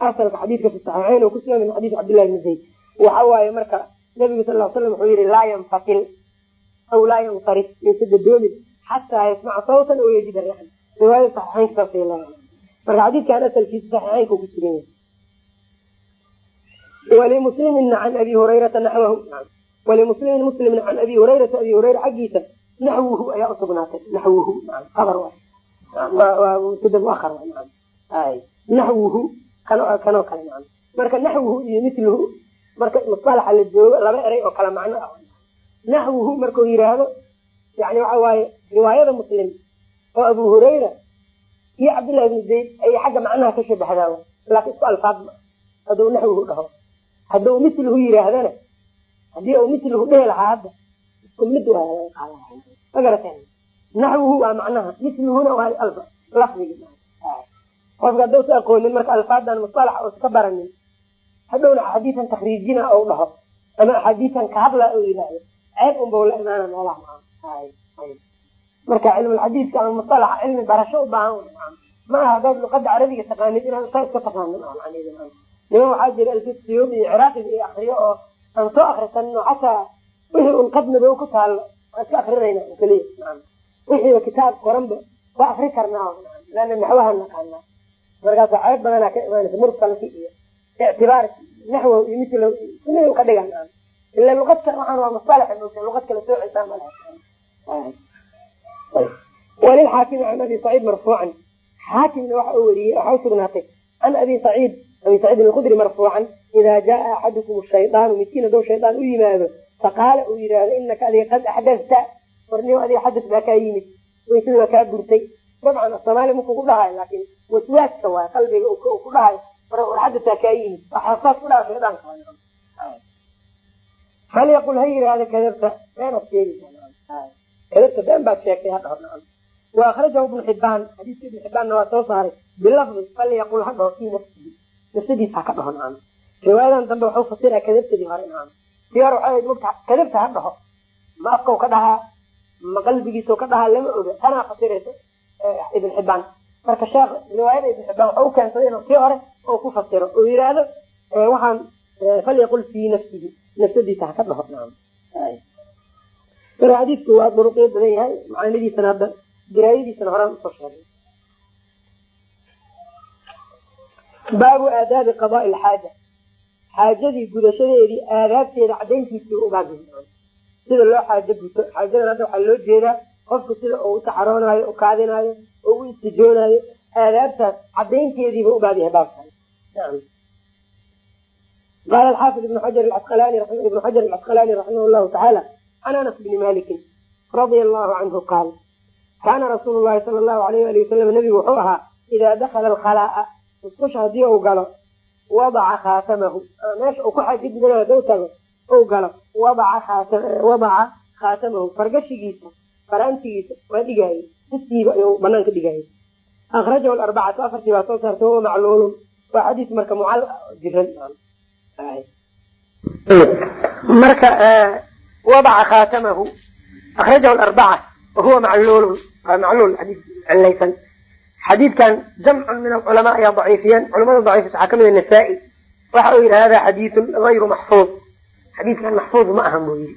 Asalka xadiidka fi saxiixayn ku sugan min xadiisi cabdillahi bni zayd. Waxa waaye marka nabigu sal l slam wuxuu yihi laa yanfatil aw laa yansarif yaysa gadoomin xataa yasmaca sawtan oo yajida riixan riwaayada saxiixaynka leedahay marka xadiidkan asalkiisa saxiixaynka ku sugan yahay walimuslimina can abi hurayrata naxwahu walimuslimin muslimna can abi hurayrata abi hurayra xaggiisa naxwuhu ayaa usugnaatay naxwuhu abar mubtada muahar naxwuhu kanoo kale man marka naxwuhu iyo miluhu marka musalaxa la joogo laba eray oo kala macno ah naxwuhu markuu yiraahdo yani waxa waaye riwaayada muslim oo abu hurayra iyo cabdullahi ibni zayd ayay xagga macnaha ka shabaxdaan laakin isku alfaad ma. Hadduu naxwuhu dhaho. Hadduu miluhu yiraahdana haddii uu miluhu dhehi lahaa hadda isku mid magarata naxwuhu waa macnaha. Miluhuna waa alfa lafdigi qofka haddau sa aqoonin marka alfaadan musalax uusa ka baranin hadhowna axaadiisan takriijina ou dhaho ama axaadiisan ka hadla oo yidhaahdo ceeb unbau la imaana meelaha marka cilmulxadiiska ama musalaxa cilmi barasho u baahan ma aha hadaad luqada carabiga taqaanid inaad saa iska taqaanid niman waxaa jira alfisiyum iyo ciraaqig iyo akriyo oo aan soo akrisanin oo xataa wixii un qadnaba ku taalo waan iska akrinayna keliya wixiiba kitaab qoranba waa akri karnaa lana naxwaha naqaanaa markaasa ceeb badanaa ka imaanaysa mursalki iyo ictibaarki naxwow iyo mil mid ka dhigan. Ila luqadka waxaan waa musalax luqad kala soocaysaa malaha walilxaakimi can abi saciid marfuucan xaakimna waxa uu weriyey waxaa usugnaatay can abi saciid abi saciidin alkhudri marfuucan idaa jaaa axadukum shaydaanu midkiin hadduu shaydaan u yimaado faqaala uu yidhaahdo inaka adiga qad axdasta warnimo adiga xadis baa kaa yimid waysada baa kaa burtay dabcan asoomaali markuu ku dhahayo laakin waswaaska waay qalbiga ku dhahayo war xadasaa kaa yimid waxaasaas ku dhaha shaydaanka falyaqul ha yidhaahda kadabta kadabta been baad sheegtay hadhaho wa akrajahu ibnu xibaan xadiiska ibnu xibaanna waa soo saaray. Bilafdi falyaqul ha dhaho fii nafsihi. Nafsadiisa ha ka dhaho nacam riwaayadan dambe waxau fasira kadabtadii hore nacam tii hore waxay mugta kadabta ha dhaho ma afkau ka dhahaa ma qalbigiisau ka dhahaa lama oga. Tanaa fasiraysa ibn xibaan marka sheekh riwaayada ibn xibaan waxa u keensaday inuu tii hore oo ku fasiro. Oo yidhaahdo waxaan falyaqul fii nafsihi. Nafsadiisa ha ka dhaho nacam marka xadiidku waa duruqyo badan yahay macaanidiisana hadda diraayadiisana horaan u soo sheegay. Baabu aadaabi qadaa ilxaaja xaajadii gudashadeedii aadaabteeda cadayntiisii ubaabin sida loo xaajo guto xaajadan hadda waxaa loo jeedaa qofku sida uu utacaroonaayo u kaadinaayo oo u istijoonaayo aadaabtaas cadaynteediiba ubaab yahay baabkan qaala alxaafid ibnu xajar acasqalaani ibnu xajar alcasqalaani raximah llahu tacaala can anas bni malikin radia allahu canhu qaal kaana rasuulu llahi sala allahu alayh ali wasalam nabigu wuxuu ahaa idaa dakala alkhalaa'a musqusha haddii uu galo wadaca khaatamahu meesha uu ku gudanayo haduu tago uu galo wadaca khaatamahu fargashigiisa faraantigiisa waa dhigaaye ustiiba ayuu banaanka dhigaaye akrajahu arbacatu afartii baa soo saartay wahuwa macluulun waa xadiis marka mucal jiran marka wadaca khaatamahu akrajahu arbaca wahuwa macluulun waa macluul xadiis cilaysan xadiidkan jamcun min alculamaa ayaa daciifiyeen culamada daciifis waxaa ka mid nasaa-i waxa uu yidhi hada xadiidun gayru maxfuud xadiidkan maxfuud ma ahan buu yidhi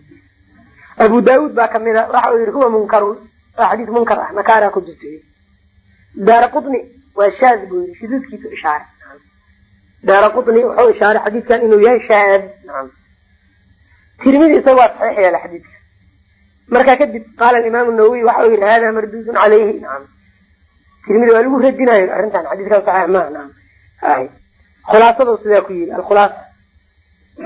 abu daauud baa kamida waxa uu yidhi huwa munkarun waa xadiis munkar ah nakaaraa ku jirta daara qutni waa shaad buu yidhi shuduudkiisu ishaaray daara qutni wuxuu ishaaray xadiidkan inuu yahay shaad tirmidi isaga waa saxiix yeela xadiidka markaa kadib qaala imaamu nawowi waxa yidhi hada marduudun caleyhi nacam tirmidi waa lagu radinayo arrintan xadiiskan saxiix maaha hay khulaasadu sidaa ku yidhi alkhulaasa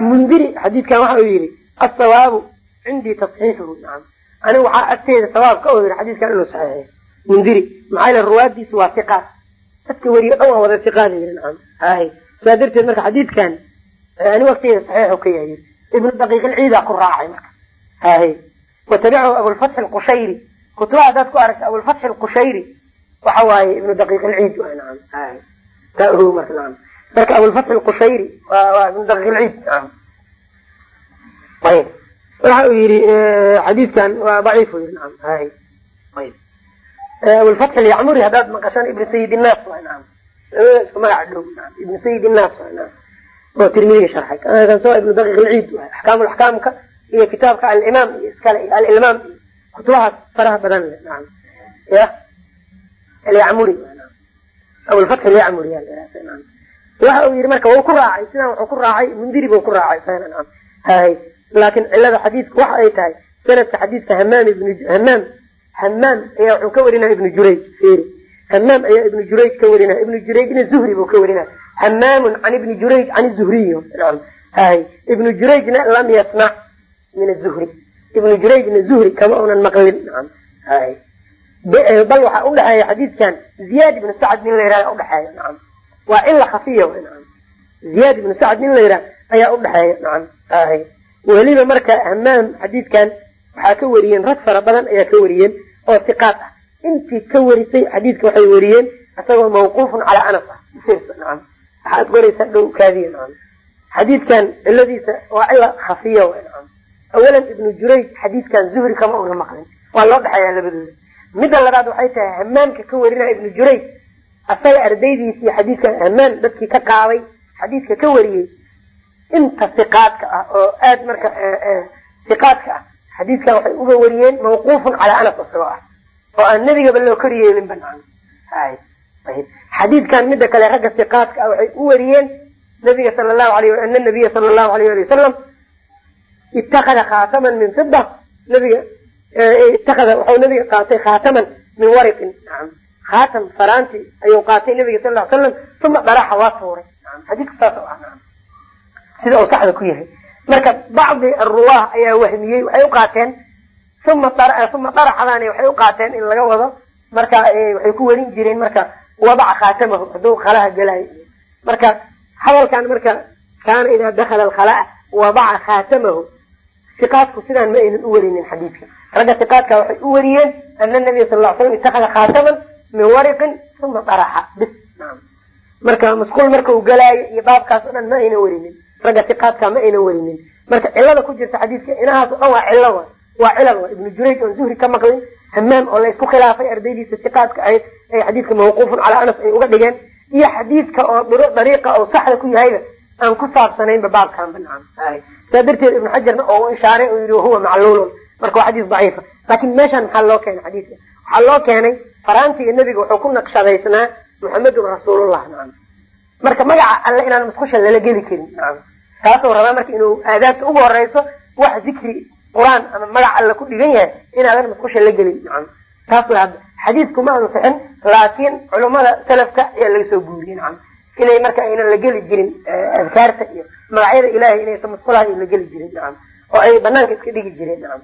mundiri xadiidkan waxa uu yidhi asawaabu cindii tasxiixuhu nacam anigu waxaa agteeda sawaabka oo yidhi xadiiskan inuu saxiixiyo mundiri maxaa yele ruwaadiisu waa siqaad dadka weriyo dhan waa wada siqaada yidhi nacam hay saa darteed marka xadiidkan anigu agteeda saxiixu ka yahay ibnu daqiiq ilciida ku raacay marka hay watabicahu abulfatxi alqushayri kutubaha haddaad ku aragta abulfatxi alqushayri waxa waaye ibnu daqiiq ilciid ogow marka nacam marka abulfatxi alqushayri waa ibnu daqiiq ilciid nacam ayb waxa uu yidhi xadiidkan waa daciif yidhi nacam hay ayb abulfatxi alyacmuri haddaad maqashaan ibnu sayid innaas waa nacam labada isku magaca dhow nacam ibnu sayid innaas waa nacam oo tirmidiga sharxay. Kan soo ibnu daqiiq ilciid waay axkaamu laxkaamka iyo kitaabka alimaam iskale alilmaam kutubahaas faraha badan le nacam ya? Alyacmuri abulfatxi alyacmuri waxa uu yidhi marka wuu ku raacay. Sidan wuxuu ku raacay mundiri buu ku raacay isagana nacam hay. Laakiin cilada xadiidka waxa ay tahay sanadka xadiidka hamaam ibn hamaam hamaam ayaa wuxuu ka warinaya ibnu jurayj feri hamaam ayaa ibnu jurayj ka warinaya ibnu jurayjna zuhri buu ka warinaya hamaamun can ibni jurayj can zuhriy hay ibnu jurayjna lam yasmac min azuhri ibnu jurayjna zuhri kama unan maqlin. Hay. Bal waxaa udhexeeya xadiidkan ziyaad ibnu sacad nin la yihahda udhexeeya nacam waa cila khafiya nacam ziyaad ibnu sacad nin la yihah ayaa udhexeeya nacam hay. Weliba marka hamaam xadiidkan waxaa ka wariyeen rag fara badan ayaa ka wariyeen oo siqaad ah intii ka warisay xadiidka waxay wariyeen isagoo mawquufun calaa anas. Ah waxaad qoraysaa dhow kaadiya nacam xadiidkan ciladiisa waa cila khafiya w nacam awalan ibnu jurayj xadiidkan zuhri kama una maqlin. Waa loo dhexeeyaa labadooda. Midda labaad waxay tahay hamaamka ka warinaya ibnu jurayj. Asaga ardaydiisii xadiidkan hamaam dadkii ka qaaday xadiidka ka wariyey inta siqaadka ah oo aad marka siqaadka ah xadiidkan waxay uga wariyeen mawquufun calaa anas isagoo ah oo aan nebigaba loo kor yeelin banaan xadiidkan midda kale ragga siqaadka ah waxay u wariyeen nabiga sala lahu alayh ana nabiya sala allahu alayh ali wasalam itakada khaataman min fida nabiga itakada waxau nabiga qaatay khaataman min wariqin khaatam faraanti ayuu qaatay nabiga sal ly slam uma daraxa waa tuuray. Xadiidka saas oo ah sida uu saxda ku yahay. Marka bacdi aruwaah ayaa wahmiyey waxay u qaateen uma daraxadaani waxay u qaateen in laga wado marka waxay ku warin jireen. marka wadaca khaatamahu hadduu khalaha gelayo marka hadalkan marka kaana idaa dakala alkhalaa wadaca khaatamahu siqaadku sidaan ma aynan u warinin xadiidka ragga siqaadka waxay u wariyeen ana nabiya sal slam itakada khaataman min wariqin uma daraxa bis marka masquul marka uu galaayo iyo baabkaas dhan ma aynan warinin ragga siqaadka ma aynan warinin marka cilada ku jirta xadiidka inahaas o dhan waa cilo waa cilal ibnu jurayj oon zuhri ka maqlin hamaam oo laysku khilaafay ardaydiisa siqaadka ahayd ay xadiidka mawquufun calaa anas ay uga dhigeen. Iyo xadiidka oo dariiqa oo saxda ku yahayba aan ku saabsanaynba baabkan banaan saa darteed ibnu xajarna oo u ishaaray oo yidhi wahuwa macluulun. Marka waa xadiis daciifa. Laakiin meeshaan maxaa loo keenay xadiidka? Waxaa loo keenay faraantiga nebiga wuxuu ku naqshadaysnaa muxamedun rasuulullah nacam marka magaca alle inaan musqusha lala geli karin nacam taasuu rabaa marka inuu aadaabta ugu horeyso wax zikri qur'aan ama magac alle ku dhigan yahay inaadan musqusha la gelin. Taas hadda. Xadiidku ma ansixin laakiin culummada salafka ayaa laga soo guuriyey. Nacam inay marka aynan la geli jirin adkaarta iyo magacyada ilaahay inaysan musqulaha la geli jirin. Nacam oo ay banaanka iska dhigi jireen. Nacam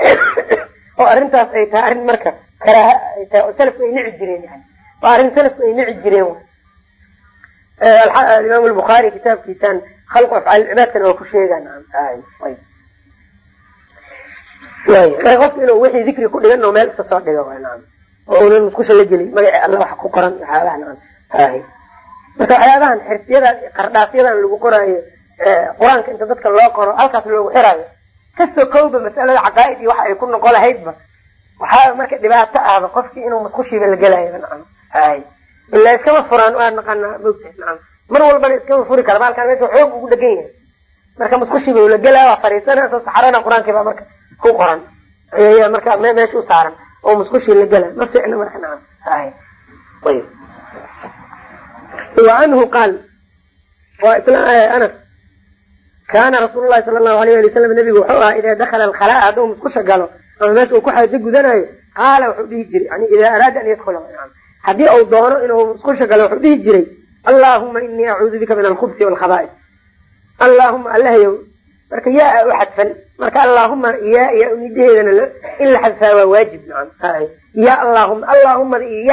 oo arrintaas ay tahay arrin marka karaaha ay tahay oo salafku ay nici jireen yani waa arrin salafku ay nici jireen alimaam lbukhaari kitaabkiisaan khalqu afcaal cibaadkana waa ku sheegaa qofka inuu wixii dikri ku dhigan meel iska soo dhigo oo unan musqusha la gelin magaci alla wax ku qoran waxyaabaha marka waxyaabahan xirsiyadan qardhaasyadan lagu qoraayo qur'aanka inta dadka loo qoro halkaas loogu xiraayo. Kasoo kowba masalada caqaaid iyo waxa ay ku noqon lahaydba. Waxaa marka dhibaato ahba qofkii inuu musqushiiba la gelaayo nacam hay ilaa iskama furaan waa naqanaa mogta nacam. Mar walbana iskama furi kara baalkaan meesha xoog ugu dhegan yahay. Marka musqushiiba la gelaa waa fariisana soo saxarana qur'aankii baa marka ku qoran marka meesha u saaran oo musqushii la gelaa ma wa canhu qaal isla anas kaana rasuul lahi sala allahu alayh ali wasalam nabigu wuxuu ahaa idaa dakala alkhalaa hadduu musqusha galo ama meesha uu ku xaajo gudanayo qaala wuxuu dhihi jiray yani idaa araada an yadkula haddii uu doono inuu musqusha galo wuxuu dhihi jiray allahuma inii acuudu bika min alkhubsi walkhaba'is allahuma allahayow marka yaa u xadfan marka allahuma yaa yaa nidaheedana in la xadfaa waa waajib nacam. Ya allahuma allahumada iyo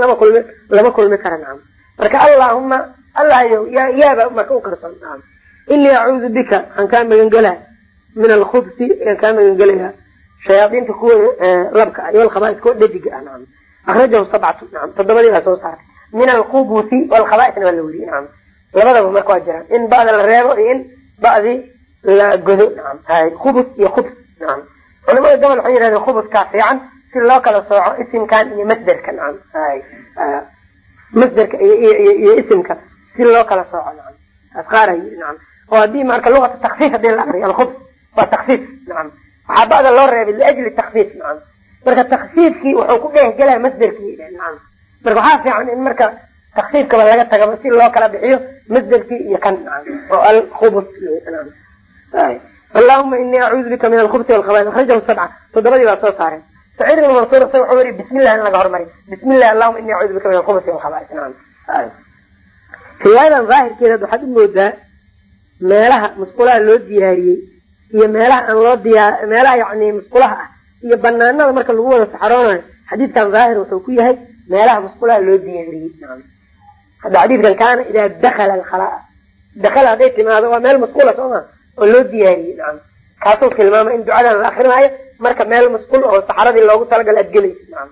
lama kulmi lama kulmi kara nacam. Marka allahuma allahayow ya yaaba marka u qarsoon nacam. Inii acuudu bika waxaan kaa magan gelaa min alkhubsi ayaan kaa magan gelayaa shayaadiinta kuwa labka ah iyo alkhaba'is kuwa dhadiga ah nacam. Akhrajahu sabcatu nacam. Toddobadii baa soo saartay min alkhubusi walkhaba'isna waa la weriyey nacam. Labadaba marka waa jiraan. In ba'da la reebo iyo in ba'dii la godo khubus iyo khubs culamada gobol waxay yidhahdeen khubuskaa fiican si loo kala sooco isimkan iyo masderka hay masderka iyo isimka si loo kala sooco nacam asqaara nacam oo haddii marka luqata takfiif haddii la akriyo alkhubs waa takfiif nacam waxaa ba'da loo reebay liajli takfiif nacam marka takfiifkii wuxuu ku dheeh gelaya masderkii nacam marka waxaa fiican in marka takfiifkaba laga tagaba si loo kala bixiyo masderkii iyo kan nacam oo alkhubus allahuma inii acuudu bika min alkhubsi walkhaba'is akhrajahu sabca toddobadii baa soo saareen saciid ibn mansuur isaga wuxuu yiri bismillah in laga hormariyo. Bismillah allahuma ini acuudu bika min alkhubusi walkhaba'is nacam riwaayadan daahirkeeda waxaad u moodaa meelaha musqulaha loo diyaariyey iyo meelaha aan loo diyaa meelaha yani musqulaha ah iyo banaanada marka lagu wada saxaroonayo xadiidkan daahir wuxuu ku yahay meelaha musqulaha loo diyaariyey. Hadda xadiidkan kaana idaa dakala alkhalaa dakala hadday timaado waa meel musqula sooma oo loo diyaariyey nacam kaasuu tilmaamay in ducadan la akrinaayo marka meel musqul oo saxaradii loogu talagal aad gelaysa nacam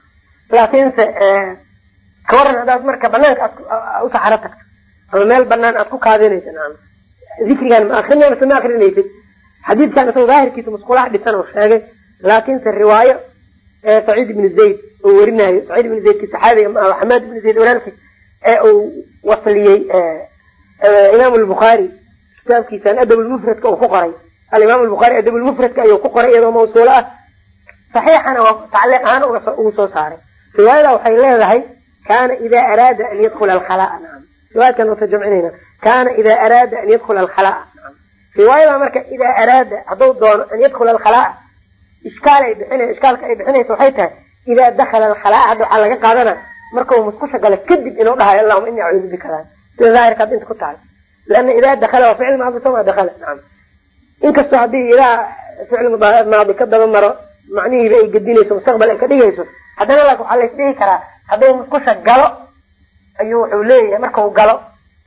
laakiinse ka waran haddaad marka banaanka aad u saxaro tagto ama meel banaan aad ku kaadinaysa nacam dikrigan ma akrinay mase ma akrinaysid xadiidkan isagoo daahirkiisa musqulaha dhisan oo sheegay laakiinse riwaayo saciid ibnu zayd oo werinayo saciid ibnu zaydki saxaabiga ma aha xamaad ibnu zayd walaalkiis ee uu wasliyey imaam lbukhaari kitaabkiisan adab lmufradka uu ku qoray. Alimaam lbukhaari adab lmufradka ayuu ku qoray iyadoo mawsuulo ah. Saxiixana waa tacliiq ahaan ugu soo saaray. Riwaayada waxay leedahay kaana idaa araada an yadkula alkhalaa nacam riwaayadkan wata jamcinayna kaana idaa araada an yadkula alkhalaa nacam riwaayada marka idaa araada hadduu doono an yadkula alkhalaa ishkaal ay bixina ishkaalka ay bixinaysa waxay tahay idaa dakala alkhalaa hadda waxaa laga qaadana markau musqusha gala kadib inuu dhahayo allahuma ini acuudu bikadan sida daahirkaad inta ku tahay leana idaa dakala waa ficil maadi soma dakala nacam inkastoo haddii idaa ficil maadi ka daba maro macnihiiba ay gedinayso mustaqbal ay ka dhigayso haddana laakin waxaa lays dhihi karaa hadduu musqusha galo ayuu wuxuu leeyahay markau galo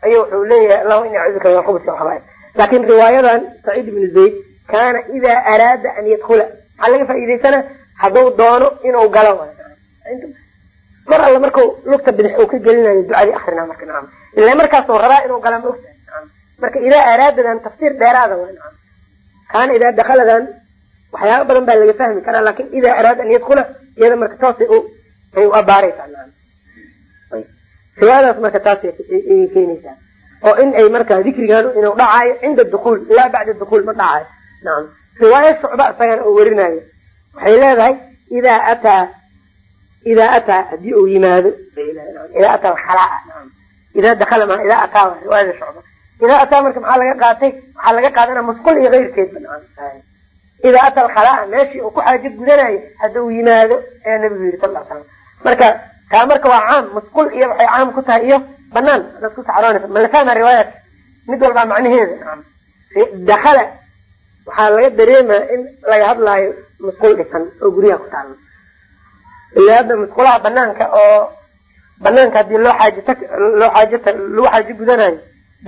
ayuu wuxuu leeyahay allahuma ini acuudu bika min alkhubusi walkhaba'is laakin riwaayadan saciid ibnu zayd kaana idaa araada an yadkula maxaa laga faa'iidaysana hadduu doono inuu galo mar alle marku lugta bidix uu ka gelinayo ducadii akrina marka nacam ila markaasuu rabaa inuu gala ma nacam marka idaa araadadan tafsiir dheeraada wa kaana idaa dakaladan waxyaaba badan baa laga fahmi karaa laakiin idaa araada an iyada marka toosay ay u abaaraysaa nacam. Riwaayadaas marka taas ayay keenaysaa. Oo in ay marka dikrigan inuu dhacaayo cinda dukuul laa bacda dukuul ma dhacaayo nacam. Riwaaya shucba isagana oo werinayo waxay leedahay idaa ataa idaa ataa haddii uu yimaado idaa ataa alkhalaa naam idaa dakala ma idaa ataa riwaayada shucba idaa ataa marka maxaa laga qaatay waxaa laga qaadana musqul iyo keyrkeedba nacam idaa ataa alkhalaa meeshii uu ku xaajo gudanayo hadda uu yimaado ayaa nabigu yiri sal slam marka taa marka waa caam musqul iyo waxay caam ku tahay iyo banaan adaad ku saxroonaysa ma la mid walbaa macnaheeda dakala waxaa laga dareemaya in laga hadlaayo musqul dhisan oo guryaha ku taalo ila hadda musqulaha banaanka oo banaanka haddii loo xaajota loo xaajota lagu xaajo gudanayo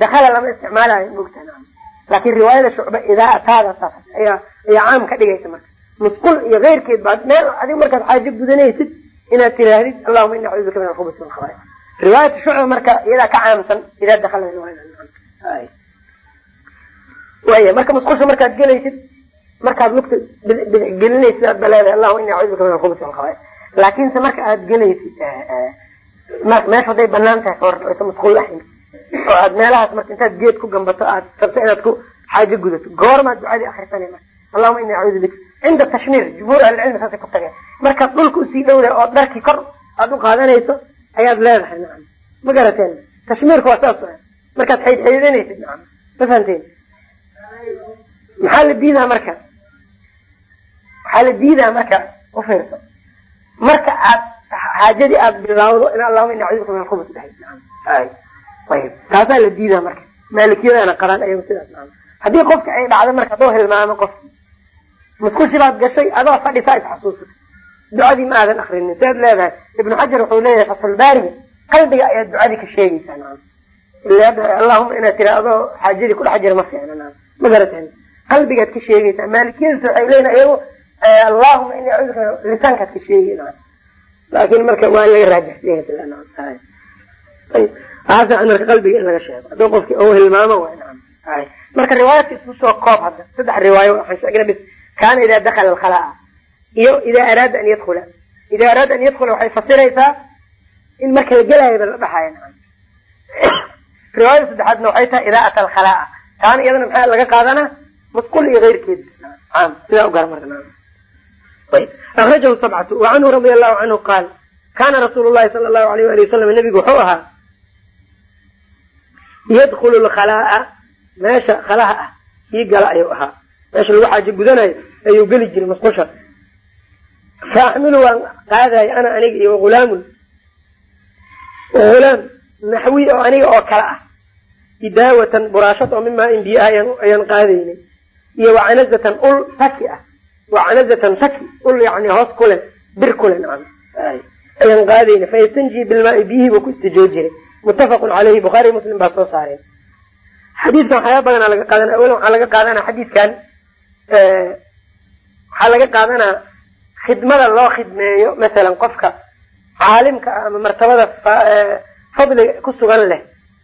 dakala lama isticmaalayo mogta nacam laakin riwaayada shucba idaa ataada saas ayaa caam ka dhigaysa marka musqul iyo keyrkeed baa meel adiga markaad xaajo gudanaysid inaad tiraahdid allahuma ini acuudu bika min alkhubusi walkhaba'is riwaayata shucba marka iyadaa ka caamsan idaa dakala riwaayada waya marka musqusha markaad gelaysid markaad lugta bidix gelinaysid aad ba leedahay allahuma ini acuudu bika min alkhubusi walkhaba'is laakiinse marka aad gelaysid meesha hadday bannaan tahay kahor aysa musqul lahayn oo aad meelahaas marka intaad geed ku gambato aad rabto inaad ku xaajo gudato. Goormaad ducadii akrisanay marka. Allahuma ini acuudu bika. Cinda tashmiir jumhuur ahlicilmi saasay ku tageen. Markaad dhulka u sii dhowda oo dharkii kor aad u qaadanayso ayaad leedahay nacam. Ma garateen? Tashmiirka waa saas markaad xaydxaydanaysid nacam. Ma fahanteen? Maxaa la diidaa marka? Waxaa la diidaa marka? Ufiirso marka aad xaajadii aad bilaawdo in allahuma ini acuudu bika min alkhubus dhahay nacam ay ayib taasaa la diidaa marka. Maalikiyadana qabaan sidaas nacam haddii qofka ay dhacdo marka hadduu hilmaamo qof musqushi baad gashay adoo fadhisaa isxasuusata ducadii ma aadan akrinin sead leedahay ibnu xajar wuxuu leeyahay fasulbaariga qalbiga ayaad ducadii ka sheegaysaa allahuma inaad tira adoo xaajadii kudhex jira ma fiicna ma garateen qalbigaad ka sheegaysaa. Maalikiyadiisa waxay leeyihiin ayagu allahuma ini acuudu lisaankaad ka sheegay nacam laakin marka waa laga raajixsiyay waxaa fiican marka qalbiga in laga sheego. Hadduu qofkii u hilmaamo way nacam marka riwaayadka isku soo koob hadda. Saddex riwaayo waxaan sheegna bis kaana idaa dakala alkhalaa. Iyo idaa araada an yadkula idaa araada an yadkula waxay fasiraysaa in marka la gelaayaba la dhaxayo nacam riwaayada saddexaadna waxay tahay idaa ata alkhalaa. Taana iyadana maxaa laga qaadanaa musqul iyo keyrkeed caam sidaa u gara marka nacam akrajahu sabcatu wa canhu radia allahu canhu qaal kaana rasuulu llahi sala allahu alayh wali wasalam nabigu wuxuu ahaa yadkulu lkhalaa'a meesha khalaha ah kii gala ayuu ahaa. Meesha lagu xaajo gudanayo ayuu geli jiray musqusha. Fa axmilu waan qaadayo ana aniga iyo wahulaamun wahulaam naxwi oo aniga oo kale ah. Idaawatan buraashad oo mimaa biyo ah ayaan qaadaynay. Iyo wacanazatan ul taki ah. Wacanazatan taki ul yani hoos kule bir kule nacam. Ayaan qaadayna fayastanji bilmaai biyihii buu ku istijoo jiray muttafaqun caleyhi bukhaari muslim baa soo saareen xadiidkan waxyaaba badanaa laga qaadanaa awalan waxaa laga qaadanaa xadiidkan waxaa laga qaadanaa khidmada loo khidmeeyo masalan qofka caalimka ah ama martabada fadliga ku sugan leh.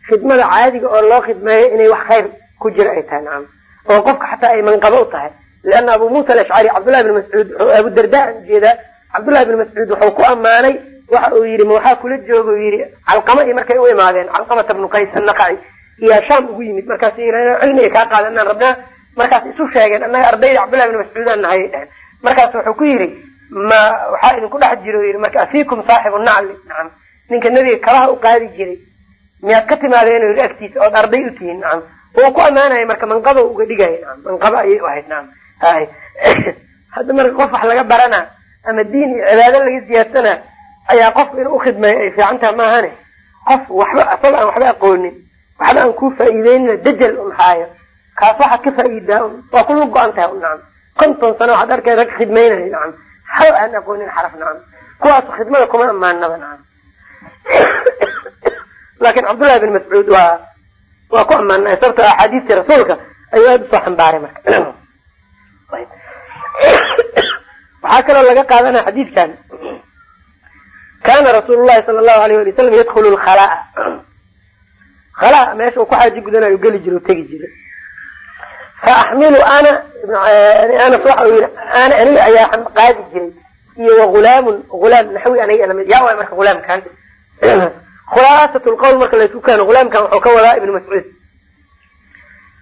Khidmada caadiga oo loo khidmeeyo inay wax khayr ku jira ay tahay nacam oo qofka xataa ay manqabo u tahay. Leana abu muusa alashcari cabdullahi bn mascuud abu darda aan u jeedaa cabdullahi bn mascuud wuxuu ku ammaanay waxa uu yidhi ma waxaa kula jooga u yidhi. Calqama markay u imaadeen calqamata bnu qays annaqaci iyo shaam ugu yimid. Markaas cilmiga kaa qaadanaan rabnaa markaas isu sheegeen annaga ardayda cabdullahi bn mascuud aan nahay. Dheheen markaas wuxuu ku yidhi ma waxaa idinku dhex jiro yidhi. Marka afiikum saaxibu nacli. Nacam ninka nebiga kabaha u qaadi jiray miyaad ka timaadeen yidhi agtiisa ood arday u tihiin. Nacam wuu ku ammaanaya marka manqaba uga dhigaya nacam manqaba ayay u ahayd. Nacam hadda marka qof wax laga baranaa ama diin iyo cibaado laga siyaadsanaa ayaa qofku inuu ukhidmeeyo ay fiican taha maahane qof waxba asaga aan waxba aqoonin. Waxba aan kuu faa'iideynina dajal un haayo kaas waxaad ka faa'iidaa un waa kula go-an tahay un nacam konton sano waxaad arkay rag khidmaynaya nacam hal aan aqoonin xaraf nacam kuwaasu khidmada kuma ammaanaba nacam laakiin cabdullahi bin mascuud waa waa ku ammaanay sababto axaadiistii rasuulka ayuu aada u soo xambaaray marka. Waxaa kaloo laga qaadanaya xadiidkan kaana rasuulu llahi sala allahu alayh ali wasalam yadkhulu lkhalaa khalaa meesha uu ku xaaji gudanayo geli jira o tegi jiray fa axmilu ana anas waxa uu yidhi ana aniga ayaa qaadi jiray iyo wahulaamun hulaam naxwi aniga la mid yaa waay marka hulaamkan khulaasat lqowl marka laysku keeno hulaamkan wuxuu ka wadaa ibnu mascuud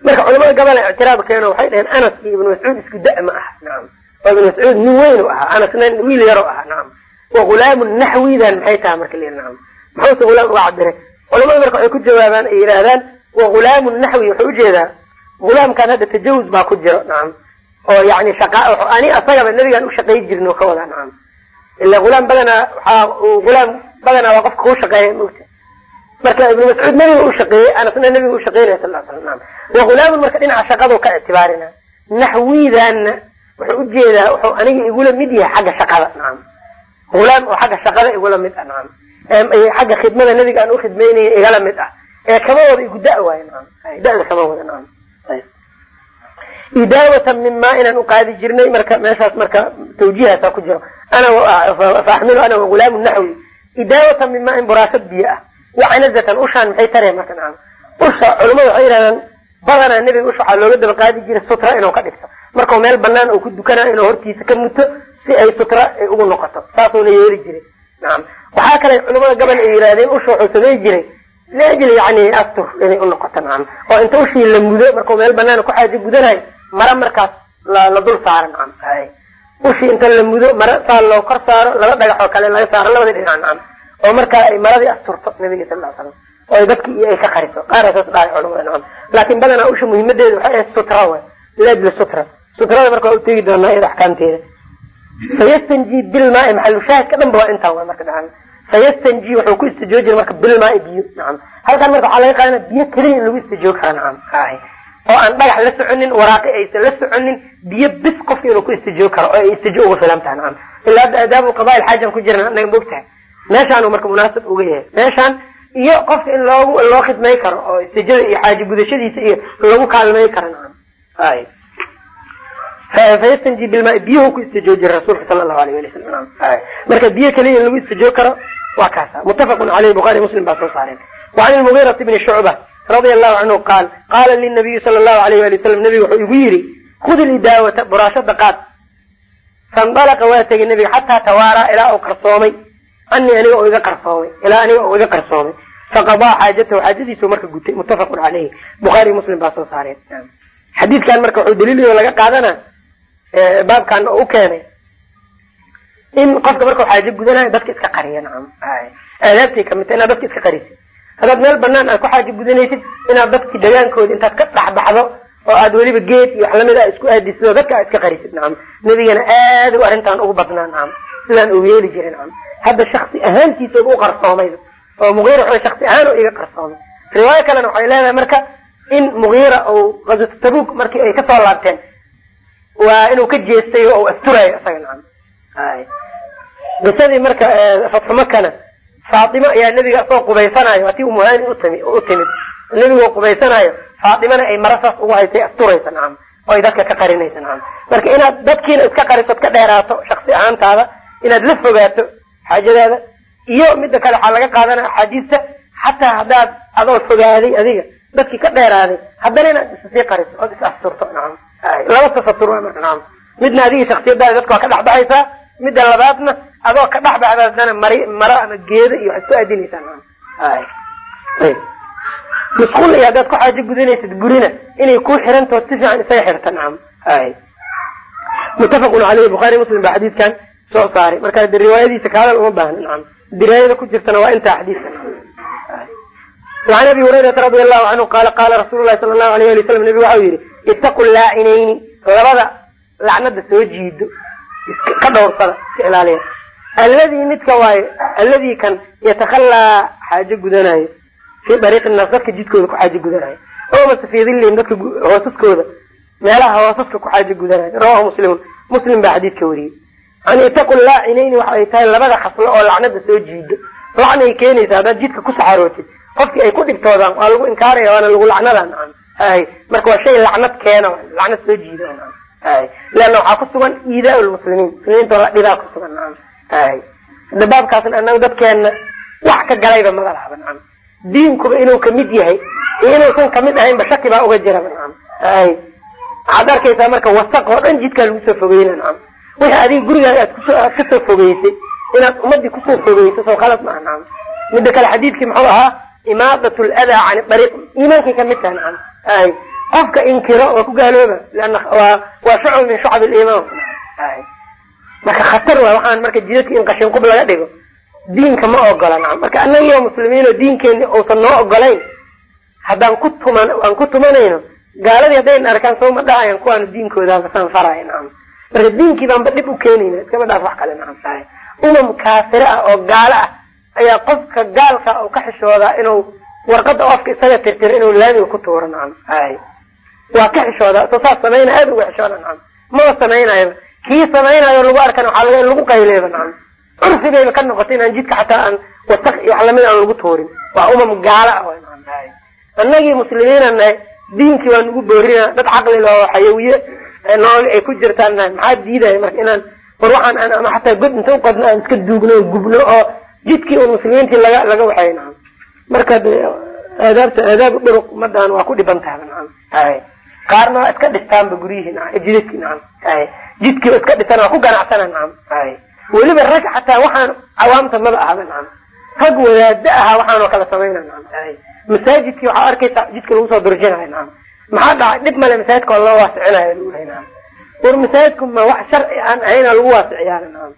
marka culamada gabala ictiraab keeno waxay dhaheen anas iyo ibnu mascuud isku da- ma aha nacam oo ibnu mascuud nin weyn ahaa anasna wiil yaro ahaa nacam wahulaamu naxwidan maxay tahay marka nacam? Muxuuse hulaam uga cabiray culamada marka waxay ku jawaabaan ay yidhaahdaan wahulaamu naxwi wuxuu u jeedaa hulaamkan hadda tajawuz baa ku jiro nacam. Oo yani ani asagaba nabigaan u shaqay jirno ka wadaa nacam. Ila hulaam badanaa waxaa hulaam badanaa waa qofka kuu shaqeeya mogta marka ibnu mascuud nabiga u shaqeeyey anasna nabiga u shaqeynaya sal l slam naam wahulaamun marka dhinaca shaqadu ka ictibaarina naxwidanna wuxuu u jeedaa wuxuu aniga igula mid yahay xagga shaqada nacam hulaam oo xagga shaqada igula mid ah xagga khidmada nabiga aan ukhidmeynaya igala mid ah. Ee kama wada igu da- da-da kama wada idaawatan mimaa inaan uqaadi jirnay marka meeshaas marka tawjiihaasa ku jiro. Faaxmilu ana wahulaamu naxwi. Idaawatan mimaa in buraashad biyo ah. Wacanazatan ushaan maxay tareen marka nacam usha culamada waxay yidhahdaan badanaa nebiga usha waxaa looga daba qaadi jiray sutra inuu ka dhigto. Markau meel banaan uu ku dukanayo inuu hortiisa ka muto si ay sutra ay ugu noqoto. Saasuuna yeeli jiray. Nacam waxaa kale culamada gabal ay yidhahdeen usha wuxuu samay jiray. Liajli yani astur inay u noqoto nacam oo inta ushii la mudo markau meel banaan ku xaajo gudanayo mara markaas la dul saaro nacam ushii inta la mudo mara saa loo kor saaro laba dhagax oo kale laga saaro labada dhinac nacam oo markaa ay maradii asturto nabiga sal l slam oo ay dadki iyo ay ka qariso. Qaara saas dhahay culamada nacam laakiin badanaa usha muhiimadeeda waxay ahayd sutra w liajli sutra. Sutrada marka waa u tegi doonaa iyada axkaamteeda fayastanji bilmaai maxalu shaahidka dhan ba waa intaa wa marka nacam fayastanji wuxuu ku istijoo jiray marka bilmaai biyo nacam halkan marka waxaa laga qaadana biyo keliya in lagu istijoo kara nacam oo aan dhagax la soconin waraaqi aysan la soconin biyo bis qofka inuu ku istijoo karo oo ay istijo uga filan tahay nacam ilaa hadda aadaabu qabail xaajan ku jiran annaga mogtahay meeshaanu marka munaasab uga yahay meeshaan iyo qofka in loogu loo khidmay karo oo istijada iyo xaaji gudashadiisa iyo lagu kaalmay karo nacam fayastanji bilmaa biyuhu ku istijoo jira rasuulka sala allahu alayh ali marka biyo keliya lagu istijoo karo waa kaasa muttafaqun caleyh bukhari muslim baa soo saareen wacan ilmugiirati bni shucba radia allahu canhu qaal qaala linabiyi sala allahu alayh ali wasalam nabiga wuxuu igu yidhi khud ilidaawata buraashada qaad faindalaqa waa tegay nabiga xataa tawaaraa ilaa uu qarsoomay canii aniga oo iga qarsoomay ilaa aniga oo iga qarsoomay faqadaa xaajatahu xaajadiisu marka gutay muttafaqun caleyhi bukhaari muslim baa soo saareen xadiidkan marka wuxuu daliilyo laga qaadana baabkan u keenay. In qofka markau xaajo gudanayo dadka iska qariya nacam. Aadaabtay ka mid ta inaad dadka iska qarisid haddaad meel banaan aad ku xaajo gudanaysid inaad dadki dhagaankooda intaad ka dhexbaxdo oo aad weliba geed iyo wax la mid a isku aadisid dadka aad iska qarisid nacam. Nebigana aad u arrintan ugu badnaa nacam. Sidaan uu yeeli jiray nacam. Hadda shaksi ahaantiisooba u qarsoomayba oo mugiira wuxuu shaksi ahaan oo iga qarsoomay. Riwaayo kalena waxay leedahay marka in mugiira uu qaswatu tabuk markii ay ka soo laabteen waa inuu ka jeestay oo asturayo isaga qisadii marka fatxu makana faatima ayaa nebiga soo qubaysanayo. Waa tii utimi u timid nebigoo qubaysanayo faatimana ay mara saas ugu haysay asturaysa nacam. Oo ay dadka ka qarinaysa nacam. Marka inaad dadkiina iska qariso ka dheeraato shaksi ahaantaada inaad la fogaato xaajadaada iyo midda kale waxaa laga qaadanaya axaadiista xataa haddaad adoo fogaaday adiga dadkii ka dheeraaday haddana inaad isa sii qariso ood is asturto nacam laba marka nacam midna adiga shaksiyadaada dadka waa ka dhex baxaysaa midda labaadna adoo ka dhex baxda haddana mari maro ama geedo iyo waxaad ku aadinaysaa nacam musqul iyo haddaad ku xaajo gudanaysid gurina inay kuu xirantood si fiican isaga xirta nacam muttafaqun caleyhi bukhaari muslim baa xadiidkan soo saaray. Marka de riwaayadiisa kaalal uma baahna nacam diraayada ku jirtana waa intaa xadiidka وعn abi hurayrata radi allahu canhu qaala qaala rasuulu lahi sala allahu alayh ali wasalam nebigu waxau yihi itaqu laacinayni labada lacnada soo jiido ka dhowrsada iska ilaaliya. Alladii midka waayo alladii kan yatakhalaa xaajo gudanayo fii dariiqi naas dadka jidkooda ku xaajo gudanayo o mase fii dillihim dadka hoosaskooda meelaha hoosaska ku xaajo gudanayo rawahu muslimun muslim baa xadiidka wariyey. Yani itaqu laacinayni waxa ay tahay labada khaslo oo lacnada soo jiido lacnay keenaysa haddaad jidka ku saxarootid qofkii ay ku dhibtoodaan waa lagu inkaaraya waana lagu lacnada nacam hay marka waa shay lacnad keena lacnad soo jiida leanna waxaa ku sugan iidaa lmuslimiin muslimiinta la dhibaa ku sugan nacam hay hadda baabkaasna anagu wax ka galayba mada lahaba nacam diinkuba inuu ka mid yahay iyo inuusan ka mid ahaynba shaki baa uga jiraba nacam hay waxaad arkaysaa marka wasaq oo dhan jidkaa lagu soo fogeyna nacam wixii adiga gurigaaga aad kuso ka soo fogeysay inaad ummadii ku soo fogeyso soo khalad maaha nacam midda kale xadiidkii muxuu ahaa imaadat ladaa can ariiq iimaankay ka mid tahay nacam qofka inkiro waa ku gaalooba waa waa shucub min shucab ay. Marka khatar waay waxaan marka jidadka in qashin qub laga dhigo diinka ma ogola nacam. Marka annagiyo muslimiinoo diinkeeni uusan noo ogolayn haddaan ku tuman aan ku tumanayno gaaladii haddayna arkaan soo ma dhahayan kuwaanu diinkoodaaba saan faraya nacam. Marka diinkii baanba dhib u keenayna iskaba dhaaf wax kale nacam. Umam kaafire ah oo gaalo ah ayaa qofka gaalka u ka xishoodaa inuu warqada ofka isaga tirtiro inuu laamiga ku tuuro nacam ay. Waa ka xishoodaa soo saas samayna aada uga xishooda nacam maba samaynayoba kii samaynayo lagu arkana waxaa laga lagu qayleeba nacam curfigayba ka noqotay inaan jidka xataa aan wasaq iyo wax la mid aan lagu tuurin. Waa umam gaala ah nacam ay. Annagii muslimiina nahay diinkii waa nagu boorina dad caqli loo xayawiye nooli ay ku jirtaan maxaa diidaya marka inaan war waxaan aan ama xataa god inta u qodno aan iska duugno o gubno oo jidkii un muslimiintii laga laga waxay nacam marka de aadaabta aadaab dhuruq umadan waa ku dhiban tahay nacam. Qaarna waa iska dhistaanba guryihii nacam jidadkii nacam. Jidkii iska dhisana waa ku ganacsana nacam. Weliba rag xataa waxaan cawaamta maba ahaba nacam. Rag wadaada ahaa waxaan oo kala samayna nacam. Masaajidkii waxaa arkaysa jidka lagu soo durjinayo nacam. Maxaa dhacay dhib male masaajidka oo loo waasicinayo lagu lehay nacam. War masaajidku ma wax sharci aan ahayna lagu waasiciyaana nacam.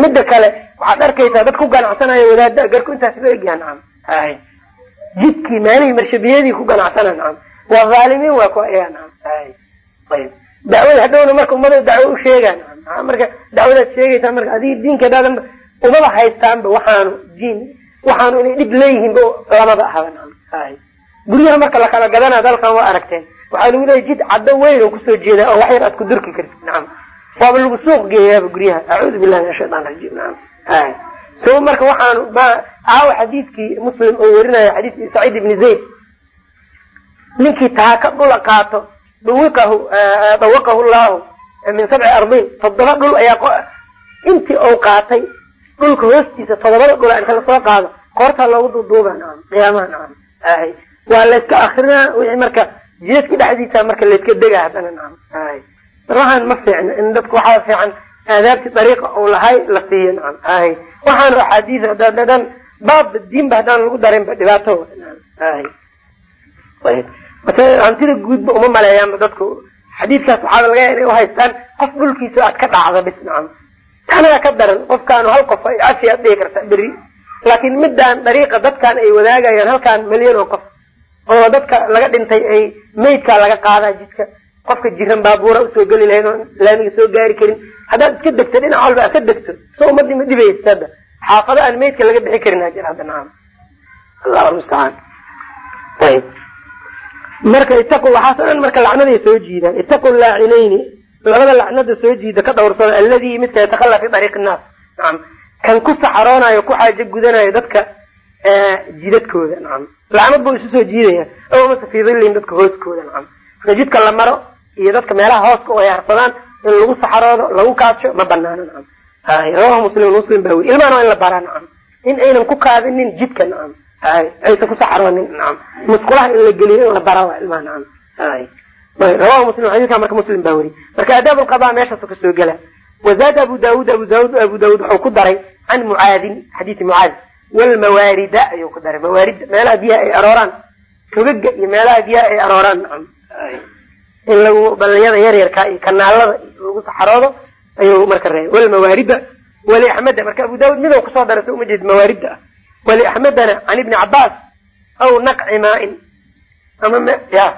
Midda kale waxaad arkaysaa dad ku ganacsanaya wadaada garku intaas la egyaha nacam jidkii maalihii marshabiyadii ku ganacsana nacam waa dhaalimiin waa kuwa iyaa nacam ay ayb dacwada hadhowna marka ummada dacwo u sheegaa nacam marka dacwadaad sheegaysaa marka adiga diinkeedaadan umaba haystaanba waxaanu diin waxaanu inay dhib leeyihiinba lamada ahaba nacam ay guryaha marka lakala gadanaa dalkan waa aragteen waxaa lagu leeyahy jid caddo weyn oo ku soo jeedaa oo wax yar aad ku durki kartid nacam waaba lagu suuq geeyaaba guryaha acuudu billahi min ashaytaan rajiim nacam ay so marka waxaanu ba aawa xadiidkii muslim oo werinayo xadiidkii saciid ibni zayd. Ninkii taaka dhula qaato dawaqahu llahu min sabci ardiin toddoba dhul ayaa intii uu qaatay dhulka hoostiisa toddobada dhula inta la soo qaado koortaa loogu duuduuba qiyaamaha waa layska akrinaa wixii marka jidadka dhexdiisa marka layska dega haddana waxaan ma fiicna in dadku waxaa fiican aadaabti dariiqa uu lahay la siiyo nacam ay waxaanu axaadiis hadaan baabba diinba haddaan lagu darinba dhibaato ay ayb mase hantida guudba uma maleeyaanba dadku. Xadiidkaas waxaaba laga yaaba inay uhaystaan qof dhulkiisa aad ka dhacda bis nacam. Tanaa ka daran qofkaanu hal qof ay cafi aad dhihi kartaa beri. Laakiin midaan dariiqa dadkan ay wadaagayaan halkaan milyan oo qof. Oo dadka laga dhintay ay maydkaa laga qaadaa jidka qofka jiran baabuura u soo geli lahayn oo laamiga soo gaari karin. Haddaad iska degto dhinac walba aad ka degto soo ummadii ma dhibaysa hadda. Xaafado aan maydka laga bixi karin aa jira hadda nacam allahu mustacaan ayb marka itaqu waxaasoo dhan marka lacnaday soo jiidaan. Itaqu laacinayni labada lacnada soo jiida ka dhowrsada alladii midka yatakhala fi dariiqi nnaas nacam kan ku saxaroonayo ku xaajo gudanayo dadka jidadkooda nacam lacnad buu isu soo jiidaya. Aw mase fii dhillin dadka hooskooda nacam jidka la maro iyo dadka meelaha hooska oo ay harsadaan in lagu saxaroodo lagu kaadsho ma banaano nacam. Hay rawahu muslim muslim baa weri ilmahan waa in la baraa nacam. In aynan ku kaadinin jidka nacam. Hay aysan ku saxaroonin nacam. Musqulaha in la geliyo in la bara waa ilmaha nacam. Hay. Muslim xadiidka marka muslim baa weri marka adaab lqada meeshaasu ka soo gela wazaada abu daawud abu daawud abu daawud wuxuu ku daray can mucaadin xadiisi mucaad walmawaarida ayuu ku daray. Mawaarida meelaha biyaha ay arooraan togaga iyo meelaha biyaha ay arooraan nacam in lagu baliyada yaryarka iyo kanaalada lagu saxaroodo ayuu marka reebay. Walmawaarida wali axmeda marka abu daawud midow ku soo daray so uma ah wali axmedana can ibni cabaas aw naqci maain. Ama ya. Ah.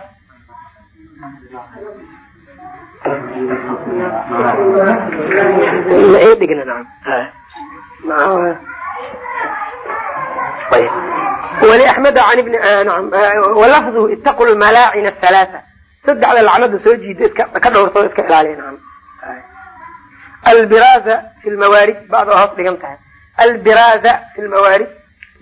Wali axmeda an ibn ah, ah, walafduhu itaqu lmalaacin athalaatha saddexda lacnada soo jiida ka dhowrsado iska ilaaliya nacam albiraaza fi lmawaarid bacda hoos dhigan tahay. Albiraaza fi lmawaarid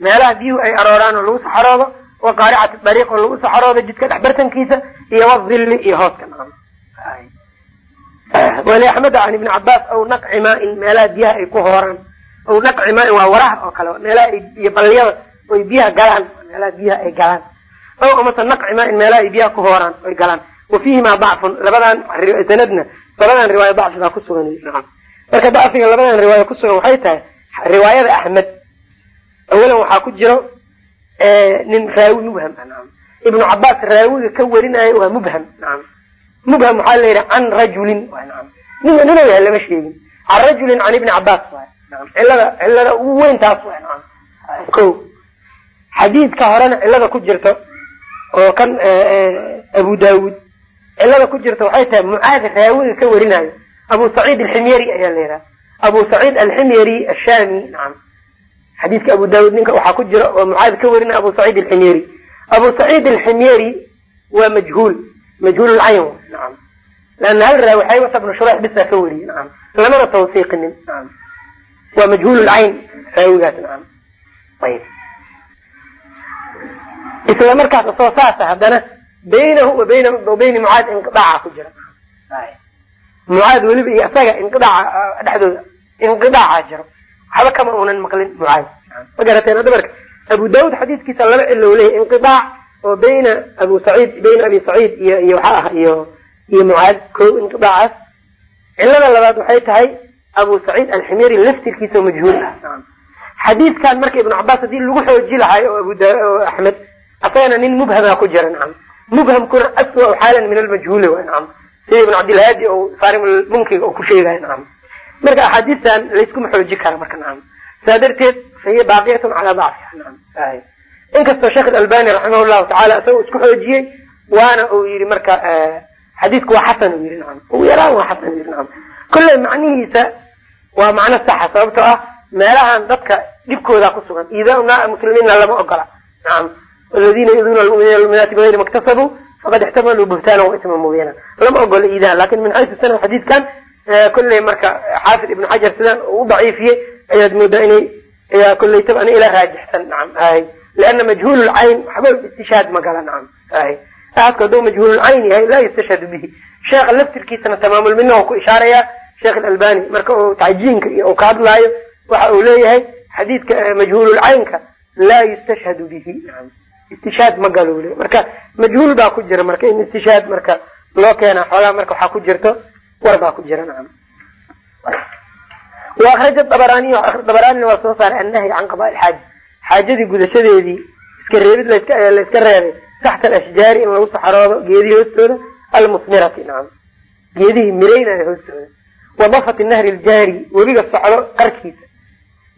meelaha biyuhu ay arooraan oo lagu saxaroodo wa qaaricati dariiq oo lagu saxaroodo jidka dhex bartankiisa iyo wadilli iyo hooska nacam. Waliaxmeda can ibni cabaas aw naqci maain meelaha biyaha ay ku hooraan. Aw naqci maain waa waraha oo kale meelaha iyo balliyada oy biyaha galaan meelaha biyaha ay galaan aw amase naqci maain meelaha ay biyaha ku hooraan oy galaan wa fiihimaa dacfun labadan sanadna labadan riwaaya dacfi baa ku sugan nacam marka dacfiga labadan riwaaya ku sugan waxay tahay riwaayada axmed awalan waxaa ku jiro nin raawi mubham ah nacam ibnu cabaas raawiga ka warinayo waa mubham nacam mubham waxaa la yidhi can rajulin waay nacam nin ninuu yahay lama sheegin can rajulin can ibni cabaas waay nacam cilada cilada ugu weyn taas waay nacam ko xadiidka horena cilada ku jirto oo kan abu daawud. Cilada ku jirta waxay tahay mucaad raawiga ka warinayo. Abu saciid alximyari ayaa la yidhaha abu saciid alximyari ashami nacam xadiidka abu daawud ninka waxaa ku jira oo mucaad ka warinaya abu saciid alximyari. Abu saciid alximyari waa majhuul majhuul lcayn nacam leana hal raawi xaywata bnu shurayx bisaa ka wariyey nacam lamana tawsiiqinin nacam waa majhuul lcayn raawigaas nacam ayb isla markaas saasa haddana baynahu wa bayna mucaad inqidaaca ku jira. Mucaad weliba iyo isaga inqidaaca dhexdooda inqidaaca jiro. Waxba kama unan maqlin mucaad. Ma garateen hadda marka? Abu daawud xadiiskiisa laba cilo leeyahy inqidaac oo bayna abu saciid bayna abi saciid iyo iyo waxaa ah iyo iyo mucaad ko inqidaacaas. Cilada labaad waxay tahay abu saciid alximyari laftirkiisa majhuul. Ah xadiidkan marka ibnu cabaas haddii lagu xooji lahay oo abu axmed asagana nin mubhamaa ku jira nacam mubhamkuna aswa xaalan min almajhuuli wa nacam sida ibn cabdilhaadi oo saarimulmunkiga oo ku sheegaya nacam marka axaadiistan layskuma xooji kara marka nacam saa darteed fahiya baaqiyatun calaa dacfiha nacam inkastoo sheekh albani raximah llahu tacala isagoo isku xoojiyey waana uu yihi marka xadiidku waa xasan uu yihi nacam ugu yaraan waa xasan uu yihi nacam kolley macnihiisa waa macno saxa sababtoo ah meelahan dadka dhibkooda ku sugan iidaa muslimiinna lama ogola nacam aladiina yuduuna almu'miniina almu'minaati bigayri maktasabuu faqad ixtamaluu buhtaana wa isma mubiina lama ogola iidaha laakiin min xaysu sanad xadiidkan kolley marka xaafid ibnu xajar sidan uu u daciifiyey ayaad moodaa inay ayaa kolley tab ana ila raajixsan nacam hay liana majhuul lcayn waxba istishaad ma gala nacam hay ahadku hadduu majhuul lcayn yahay laa yustashhadu bihi sheekha laftirkiisana tamaamulmina waa ku ishaarayaa sheekh alalbani marka uu tacjiinka iyo uu ka hadlaayo waxa uu leeyahay xadiidka majhuululcaynka laa yustashhadu bihi istishaad ma galo le marka majhuul baa ku jira. Marka in istishaad marka loo keena xoogaa marka waxaa ku jirto war baa ku jira nacam. Wa akraja dabaraaniy dabaraanina waa soo saaray annahyi can qadaa ilxaaji xaajadii gudashadeedii iska reebid laska la iska reebay taxta alashjaari in lagu saxaroodo geedihii hoostooda almusmirati nacam. Geedihii miraynayo hoostooda. Wadafati nahri ljaari webiga socdo qarkiisa.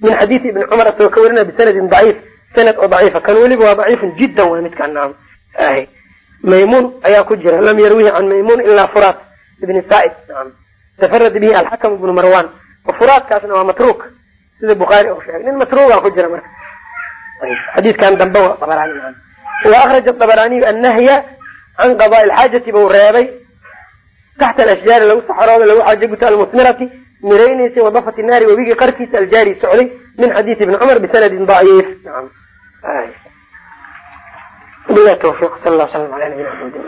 Min xadiidi ibni cumar asagoo ka warinaya bisanadin daciif sanad oo daciifa. Kan weliba waa daciifun jiddan waa midkaan nacam maymuun ayaa ku jira. Lam yarwihi can maymuun ilaa furaat ibni saaid. Tafarad bihi alxakam ibnu marwan. Furaadkaasna waa matruuk. Sida bukhaari uu sheegay nin matruuga ku jira marka. Xadiidkan dambe waa dabaraani wa akraja dabaraaniyu annahya can qadaa ilxaajati buu reebay. Taxta alashjaari lagu saxarooda lagu guto almusmirati miraynaysa wadafati naari webigii qarkiisa aljaari socday min xadiidi ibni cumar bisanadin daciif bilah tawfiq sal allah slam ala nabina maxamedin